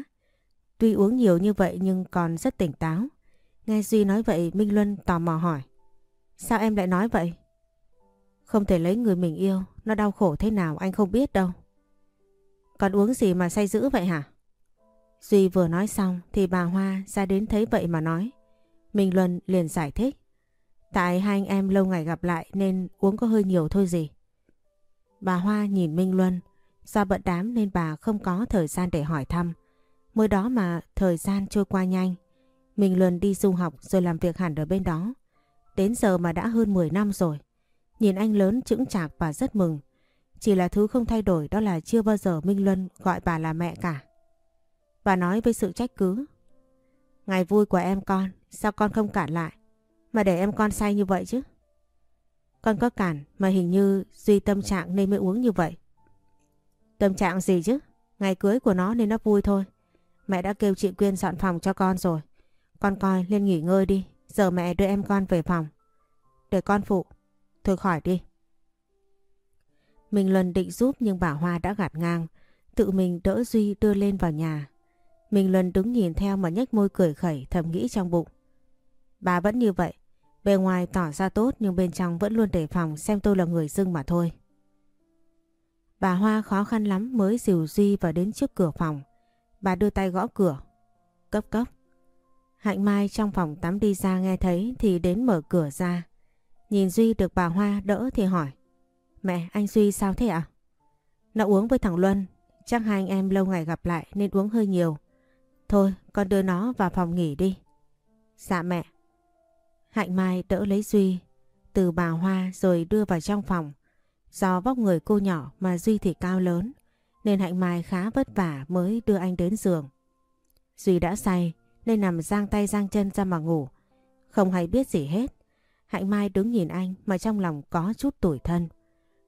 Speaker 1: Tuy uống nhiều như vậy nhưng còn rất tỉnh táo. Nghe Duy nói vậy Minh Luân tò mò hỏi. Sao em lại nói vậy? Không thể lấy người mình yêu, nó đau khổ thế nào anh không biết đâu. Còn uống gì mà say dữ vậy hả? Duy vừa nói xong thì bà Hoa ra đến thấy vậy mà nói. Minh Luân liền giải thích. Tại hai anh em lâu ngày gặp lại nên uống có hơi nhiều thôi gì. Bà Hoa nhìn Minh Luân, do bận đám nên bà không có thời gian để hỏi thăm. Mới đó mà thời gian trôi qua nhanh. Minh Luân đi du học rồi làm việc hẳn ở bên đó. Đến giờ mà đã hơn 10 năm rồi. Nhìn anh lớn chững chạc và rất mừng. Chỉ là thứ không thay đổi đó là chưa bao giờ Minh Luân gọi bà là mẹ cả. Bà nói với sự trách cứ. Ngày vui của em con, sao con không cản lại? Mà để em con say như vậy chứ? Con có cản mà hình như Duy tâm trạng nên mới uống như vậy. Tâm trạng gì chứ? Ngày cưới của nó nên nó vui thôi. Mẹ đã kêu chị Quyên dọn phòng cho con rồi. Con coi lên nghỉ ngơi đi. Giờ mẹ đưa em con về phòng. Để con phụ. Thôi khỏi đi. Mình lần định giúp nhưng bà Hoa đã gạt ngang. tự mình đỡ Duy đưa lên vào nhà minh Luân đứng nhìn theo mà nhếch môi cười khẩy thầm nghĩ trong bụng. Bà vẫn như vậy, bề ngoài tỏ ra tốt nhưng bên trong vẫn luôn đề phòng xem tôi là người dưng mà thôi. Bà Hoa khó khăn lắm mới dìu Duy vào đến trước cửa phòng. Bà đưa tay gõ cửa. Cấp cấp. Hạnh Mai trong phòng tắm đi ra nghe thấy thì đến mở cửa ra. Nhìn Duy được bà Hoa đỡ thì hỏi. Mẹ, anh Duy sao thế ạ? À? Nó uống với thằng Luân. Chắc hai anh em lâu ngày gặp lại nên uống hơi nhiều. Thôi, con đưa nó vào phòng nghỉ đi. Dạ mẹ. Hạnh Mai đỡ lấy Duy từ bà Hoa rồi đưa vào trong phòng. Do vóc người cô nhỏ mà Duy thì cao lớn nên Hạnh Mai khá vất vả mới đưa anh đến giường. Duy đã say nên nằm giang tay giang chân ra mà ngủ. Không hay biết gì hết. Hạnh Mai đứng nhìn anh mà trong lòng có chút tủi thân.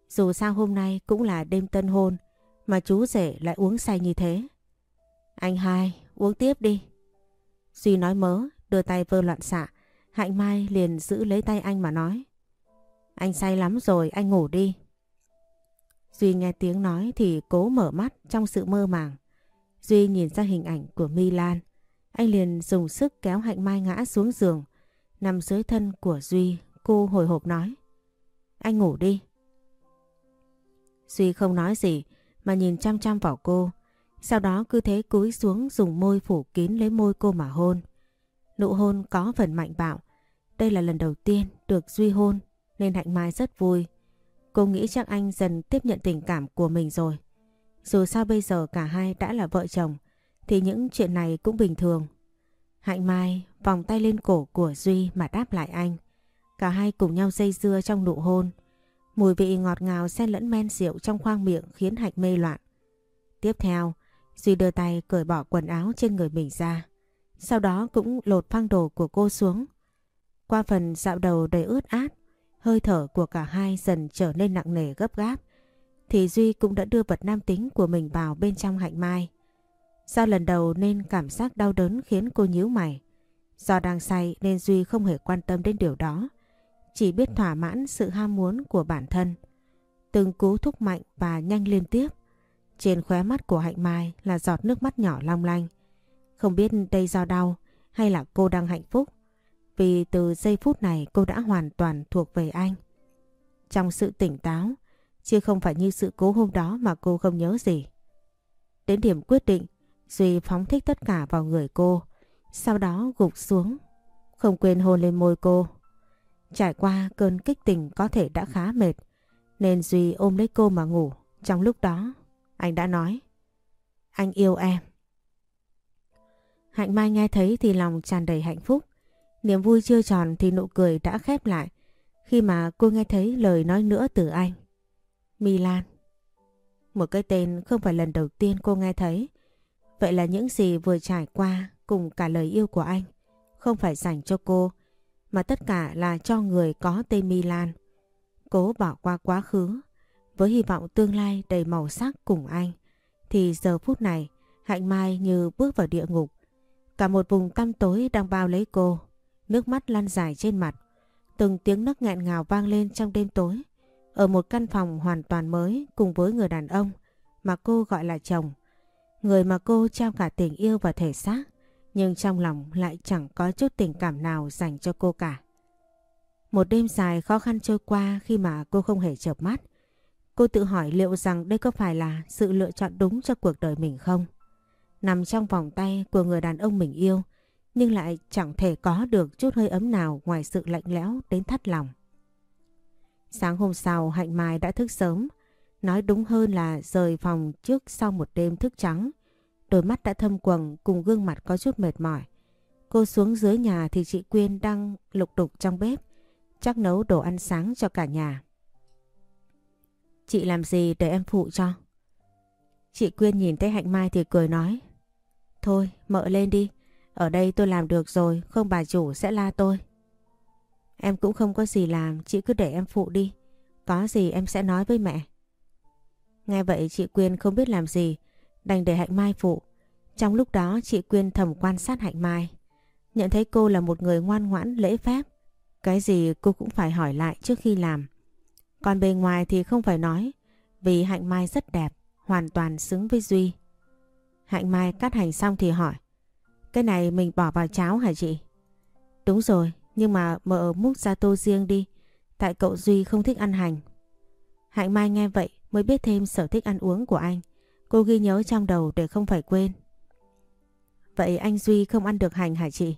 Speaker 1: Dù sao hôm nay cũng là đêm tân hôn mà chú rể lại uống say như thế. Anh hai, uống tiếp đi. Duy nói mớ, đưa tay vơ loạn xạ. Hạnh Mai liền giữ lấy tay anh mà nói. Anh say lắm rồi, anh ngủ đi. Duy nghe tiếng nói thì cố mở mắt trong sự mơ màng. Duy nhìn ra hình ảnh của My Lan, Anh liền dùng sức kéo Hạnh Mai ngã xuống giường. Nằm dưới thân của Duy, cô hồi hộp nói. Anh ngủ đi. Duy không nói gì mà nhìn chăm chăm vào cô. Sau đó cứ thế cúi xuống dùng môi phủ kín lấy môi cô mà hôn. Nụ hôn có phần mạnh bạo. Đây là lần đầu tiên được Duy hôn nên Hạnh Mai rất vui. Cô nghĩ chắc anh dần tiếp nhận tình cảm của mình rồi. Dù sao bây giờ cả hai đã là vợ chồng thì những chuyện này cũng bình thường. Hạnh Mai vòng tay lên cổ của Duy mà đáp lại anh. Cả hai cùng nhau dây dưa trong nụ hôn. Mùi vị ngọt ngào xen lẫn men rượu trong khoang miệng khiến Hạnh mê loạn. Tiếp theo, Duy đưa tay cởi bỏ quần áo trên người mình ra. Sau đó cũng lột phăng đồ của cô xuống. Qua phần dạo đầu đầy ướt át, hơi thở của cả hai dần trở nên nặng nề gấp gáp. Thì Duy cũng đã đưa vật nam tính của mình vào bên trong hạnh mai. Do lần đầu nên cảm giác đau đớn khiến cô nhíu mày. Do đang say nên Duy không hề quan tâm đến điều đó. Chỉ biết thỏa mãn sự ham muốn của bản thân. Từng cú thúc mạnh và nhanh liên tiếp. Trên khóe mắt của Hạnh Mai là giọt nước mắt nhỏ long lanh. Không biết đây do đau hay là cô đang hạnh phúc. Vì từ giây phút này cô đã hoàn toàn thuộc về anh. Trong sự tỉnh táo, chứ không phải như sự cố hôm đó mà cô không nhớ gì. Đến điểm quyết định, Duy phóng thích tất cả vào người cô, sau đó gục xuống, không quên hôn lên môi cô. Trải qua cơn kích tình có thể đã khá mệt, nên Duy ôm lấy cô mà ngủ. Trong lúc đó, anh đã nói, anh yêu em. Hạnh Mai nghe thấy thì lòng tràn đầy hạnh phúc. Niềm vui chưa tròn thì nụ cười đã khép lại khi mà cô nghe thấy lời nói nữa từ anh. Milan. Một cái tên không phải lần đầu tiên cô nghe thấy. Vậy là những gì vừa trải qua cùng cả lời yêu của anh không phải dành cho cô mà tất cả là cho người có tên Milan. Cố bỏ qua quá khứ với hy vọng tương lai đầy màu sắc cùng anh thì giờ phút này Hạnh Mai như bước vào địa ngục. Cả một vùng tăm tối đang bao lấy cô, nước mắt lăn dài trên mặt. Từng tiếng nấc nghẹn ngào vang lên trong đêm tối. Ở một căn phòng hoàn toàn mới cùng với người đàn ông mà cô gọi là chồng. Người mà cô trao cả tình yêu và thể xác, nhưng trong lòng lại chẳng có chút tình cảm nào dành cho cô cả. Một đêm dài khó khăn trôi qua khi mà cô không hề chợp mắt. Cô tự hỏi liệu rằng đây có phải là sự lựa chọn đúng cho cuộc đời mình không? Nằm trong vòng tay của người đàn ông mình yêu, nhưng lại chẳng thể có được chút hơi ấm nào ngoài sự lạnh lẽo đến thắt lòng. Sáng hôm sau Hạnh Mai đã thức sớm, nói đúng hơn là rời phòng trước sau một đêm thức trắng. Đôi mắt đã thâm quầng cùng gương mặt có chút mệt mỏi. Cô xuống dưới nhà thì chị Quyên đang lục đục trong bếp, chắc nấu đồ ăn sáng cho cả nhà. Chị làm gì để em phụ cho? Chị Quyên nhìn thấy Hạnh Mai thì cười nói. Thôi, mợ lên đi. Ở đây tôi làm được rồi, không bà chủ sẽ la tôi. Em cũng không có gì làm, chị cứ để em phụ đi. Có gì em sẽ nói với mẹ. Nghe vậy chị Quyên không biết làm gì, đành để Hạnh Mai phụ. Trong lúc đó chị Quyên thầm quan sát Hạnh Mai. Nhận thấy cô là một người ngoan ngoãn lễ phép. Cái gì cô cũng phải hỏi lại trước khi làm. Còn bề ngoài thì không phải nói, vì Hạnh Mai rất đẹp, hoàn toàn xứng với Duy. Hạnh Mai cắt hành xong thì hỏi. Cái này mình bỏ vào cháo hả chị? Đúng rồi, nhưng mà mợ múc ra tô riêng đi. Tại cậu Duy không thích ăn hành. Hạnh Mai nghe vậy mới biết thêm sở thích ăn uống của anh. Cô ghi nhớ trong đầu để không phải quên. Vậy anh Duy không ăn được hành hả chị?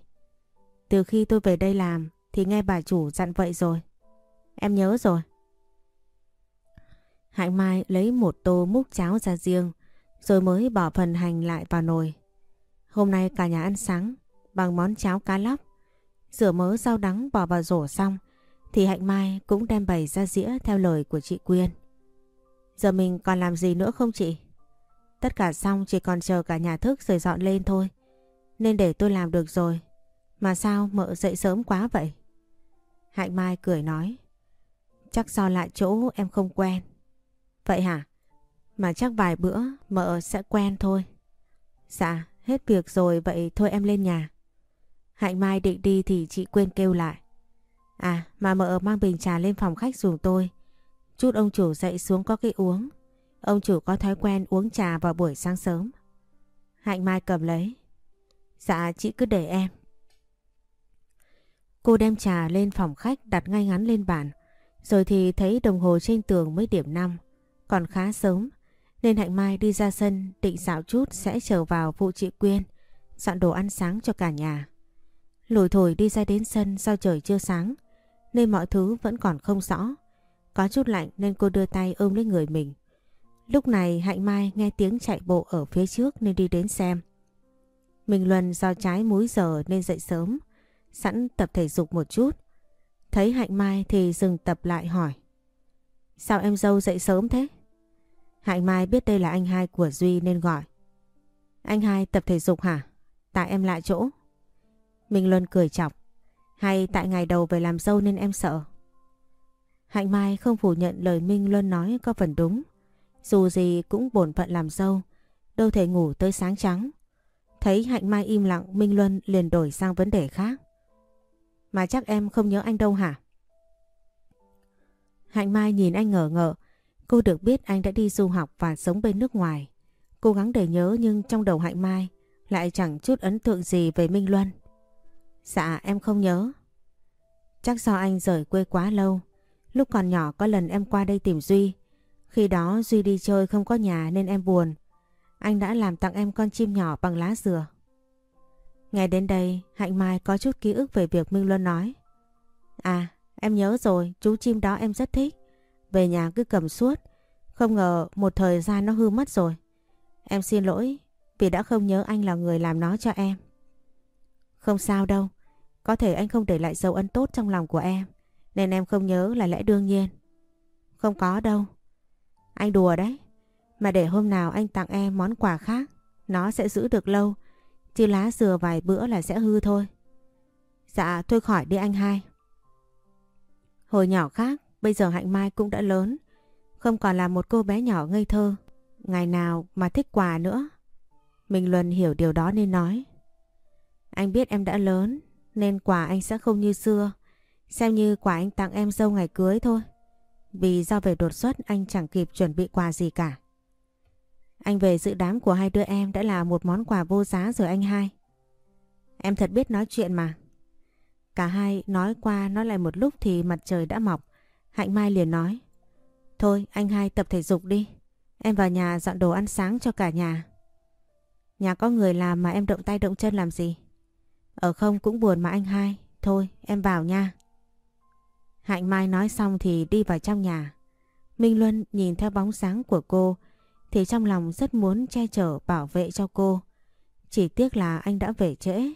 Speaker 1: Từ khi tôi về đây làm thì nghe bà chủ dặn vậy rồi. Em nhớ rồi. Hạnh Mai lấy một tô múc cháo ra riêng, rồi mới bỏ phần hành lại vào nồi. Hôm nay cả nhà ăn sáng, bằng món cháo cá lóc. Rửa mớ rau đắng bỏ vào rổ xong, thì Hạnh Mai cũng đem bày ra dĩa theo lời của chị Quyên. Giờ mình còn làm gì nữa không chị? Tất cả xong chỉ còn chờ cả nhà thức rồi dọn lên thôi. Nên để tôi làm được rồi. Mà sao mợ dậy sớm quá vậy? Hạnh Mai cười nói. Chắc do lại chỗ em không quen. Vậy hả? Mà chắc vài bữa mợ sẽ quen thôi. Dạ, hết việc rồi vậy thôi em lên nhà. Hạnh Mai định đi thì chị quên kêu lại. À mà mợ mang bình trà lên phòng khách dùng tôi. Chút ông chủ dậy xuống có cái uống. Ông chủ có thói quen uống trà vào buổi sáng sớm. Hạnh Mai cầm lấy. Dạ chị cứ để em. Cô đem trà lên phòng khách đặt ngay ngắn lên bàn. Rồi thì thấy đồng hồ trên tường mới điểm 5. Còn khá sớm. Nên Hạnh Mai đi ra sân định dạo chút sẽ trở vào phụ chị Quyên. Dọn đồ ăn sáng cho cả nhà. Lùi thổi đi ra đến sân do trời chưa sáng. Nên mọi thứ vẫn còn không rõ. Có chút lạnh nên cô đưa tay ôm lấy người mình. Lúc này Hạnh Mai nghe tiếng chạy bộ ở phía trước nên đi đến xem. Mình Luân do trái múi giờ nên dậy sớm, sẵn tập thể dục một chút. Thấy Hạnh Mai thì dừng tập lại hỏi. Sao em dâu dậy sớm thế? Hạnh Mai biết đây là anh hai của Duy nên gọi. Anh hai tập thể dục hả? Tại em lại chỗ. Minh Luân cười chọc. Hay tại ngày đầu về làm dâu nên em sợ? Hạnh Mai không phủ nhận lời Minh Luân nói có phần đúng. Dù gì cũng bổn phận làm dâu, đâu thể ngủ tới sáng trắng. Thấy Hạnh Mai im lặng Minh Luân liền đổi sang vấn đề khác. Mà chắc em không nhớ anh đâu hả? Hạnh Mai nhìn anh ngờ ngợ. Cô được biết anh đã đi du học và sống bên nước ngoài. Cố gắng để nhớ nhưng trong đầu Hạnh Mai lại chẳng chút ấn tượng gì về Minh Luân. Dạ em không nhớ. Chắc do anh rời quê quá lâu. Lúc còn nhỏ có lần em qua đây tìm Duy. Khi đó Duy đi chơi không có nhà nên em buồn. Anh đã làm tặng em con chim nhỏ bằng lá dừa. Nghe đến đây, Hạnh Mai có chút ký ức về việc Minh Luân nói. À, em nhớ rồi, chú chim đó em rất thích. Về nhà cứ cầm suốt. Không ngờ một thời gian nó hư mất rồi. Em xin lỗi vì đã không nhớ anh là người làm nó cho em. Không sao đâu. Có thể anh không để lại dấu ấn tốt trong lòng của em. Nên em không nhớ là lẽ đương nhiên. Không có đâu. Anh đùa đấy. Mà để hôm nào anh tặng em món quà khác, nó sẽ giữ được lâu. Chứ lá dừa vài bữa là sẽ hư thôi. Dạ thôi khỏi đi anh hai. Hồi nhỏ khác, bây giờ Hạnh Mai cũng đã lớn. Không còn là một cô bé nhỏ ngây thơ. Ngày nào mà thích quà nữa. Mình Luân hiểu điều đó nên nói. Anh biết em đã lớn, nên quà anh sẽ không như xưa. Xem như quà anh tặng em dâu ngày cưới thôi. Vì do về đột xuất anh chẳng kịp chuẩn bị quà gì cả. Anh về dự đám của hai đứa em đã là một món quà vô giá rồi anh hai. Em thật biết nói chuyện mà. Cả hai nói qua nói lại một lúc thì mặt trời đã mọc. Hạnh Mai liền nói. Thôi anh hai tập thể dục đi. Em vào nhà dọn đồ ăn sáng cho cả nhà. Nhà có người làm mà em động tay động chân làm gì? Ở không cũng buồn mà anh hai. Thôi em vào nha. Hạnh Mai nói xong thì đi vào trong nhà. Minh Luân nhìn theo bóng sáng của cô thì trong lòng rất muốn che chở bảo vệ cho cô. Chỉ tiếc là anh đã về trễ,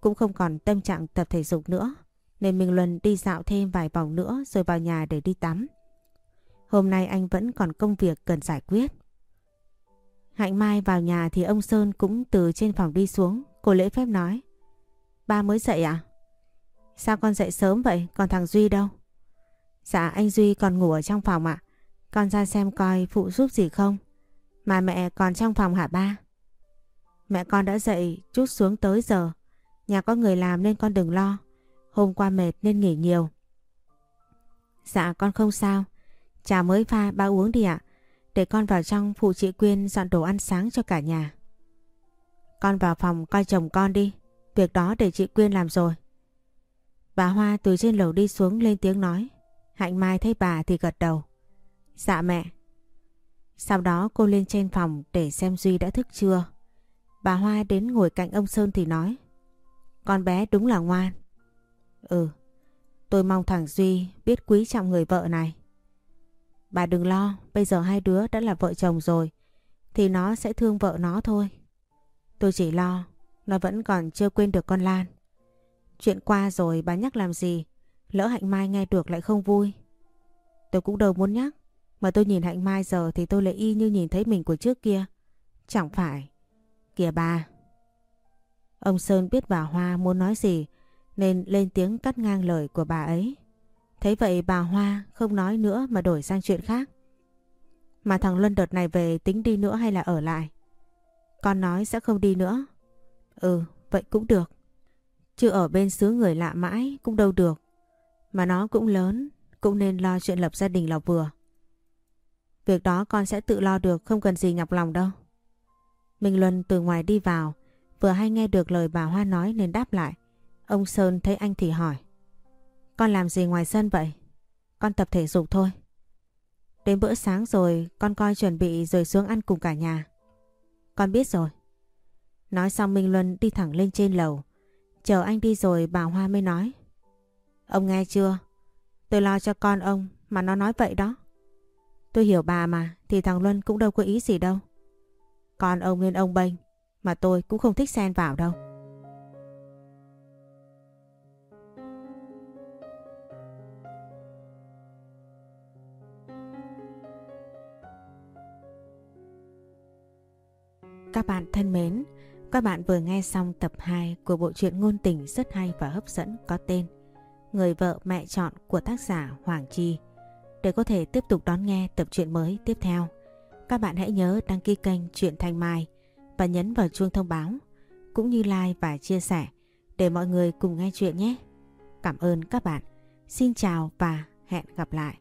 Speaker 1: cũng không còn tâm trạng tập thể dục nữa. Nên Minh Luân đi dạo thêm vài vòng nữa rồi vào nhà để đi tắm. Hôm nay anh vẫn còn công việc cần giải quyết. Hạnh Mai vào nhà thì ông Sơn cũng từ trên phòng đi xuống. Cô lễ phép nói. Ba mới dậy à? Sao con dậy sớm vậy? Còn thằng Duy đâu? Dạ anh Duy còn ngủ ở trong phòng ạ. Con ra xem coi phụ giúp gì không. Mà mẹ còn trong phòng hả ba? Mẹ con đã dậy chút xuống tới giờ. Nhà có người làm nên con đừng lo. Hôm qua mệt nên nghỉ nhiều. Dạ con không sao. Trà mới pha, ba uống đi ạ. Để con vào trong phụ chị Quyên dọn đồ ăn sáng cho cả nhà. Con vào phòng coi chồng con đi. Việc đó để chị Quyên làm rồi. Bà Hoa từ trên lầu đi xuống lên tiếng nói. Hạnh Mai thấy bà thì gật đầu. Dạ mẹ. Sau đó cô lên trên phòng để xem Duy đã thức chưa. Bà Hoa đến ngồi cạnh ông Sơn thì nói. Con bé đúng là ngoan. Ừ, tôi mong thằng Duy biết quý trọng người vợ này. Bà đừng lo, bây giờ hai đứa đã là vợ chồng rồi, thì nó sẽ thương vợ nó thôi. Tôi chỉ lo, nó vẫn còn chưa quên được con Lan. Chuyện qua rồi bà nhắc làm gì, lỡ Hạnh Mai nghe được lại không vui. Tôi cũng đâu muốn nhắc, mà tôi nhìn Hạnh Mai giờ thì tôi lại y như nhìn thấy mình của trước kia. Chẳng phải. Kìa bà. Ông Sơn biết bà Hoa muốn nói gì nên lên tiếng cắt ngang lời của bà ấy. Thấy vậy bà Hoa không nói nữa mà đổi sang chuyện khác. Mà thằng Luân đợt này về tính đi nữa hay là ở lại? Con nói sẽ không đi nữa. Ừ, vậy cũng được. Chứ ở bên xứ người lạ mãi cũng đâu được. Mà nó cũng lớn, cũng nên lo chuyện lập gia đình là vừa. Việc đó con sẽ tự lo được không cần gì nhọc lòng đâu. Minh Luân từ ngoài đi vào, vừa hay nghe được lời bà Hoa nói nên đáp lại. Ông Sơn thấy anh thì hỏi. Con làm gì ngoài sân vậy? Con tập thể dục thôi. Đến bữa sáng rồi, con coi chuẩn bị rồi xuống ăn cùng cả nhà. Con biết rồi. Nói xong Minh Luân đi thẳng lên trên lầu. Chờ anh đi rồi bà Hoa mới nói. Ông nghe chưa? Tôi lo cho con ông mà nó nói vậy đó. Tôi hiểu bà mà, thì thằng Luân cũng đâu có ý gì đâu. Con ông nên ông bênh mà tôi cũng không thích xen vào đâu. Các bạn thân mến, các bạn vừa nghe xong tập 2 của bộ truyện ngôn tình rất hay và hấp dẫn có tên Người vợ mẹ chọn của tác giả Hoàng Chi. Để có thể tiếp tục đón nghe tập truyện mới tiếp theo, các bạn hãy nhớ đăng ký kênh Truyện Thanh Mai và nhấn vào chuông thông báo cũng như like và chia sẻ để mọi người cùng nghe chuyện nhé. Cảm ơn các bạn. Xin chào và hẹn gặp lại.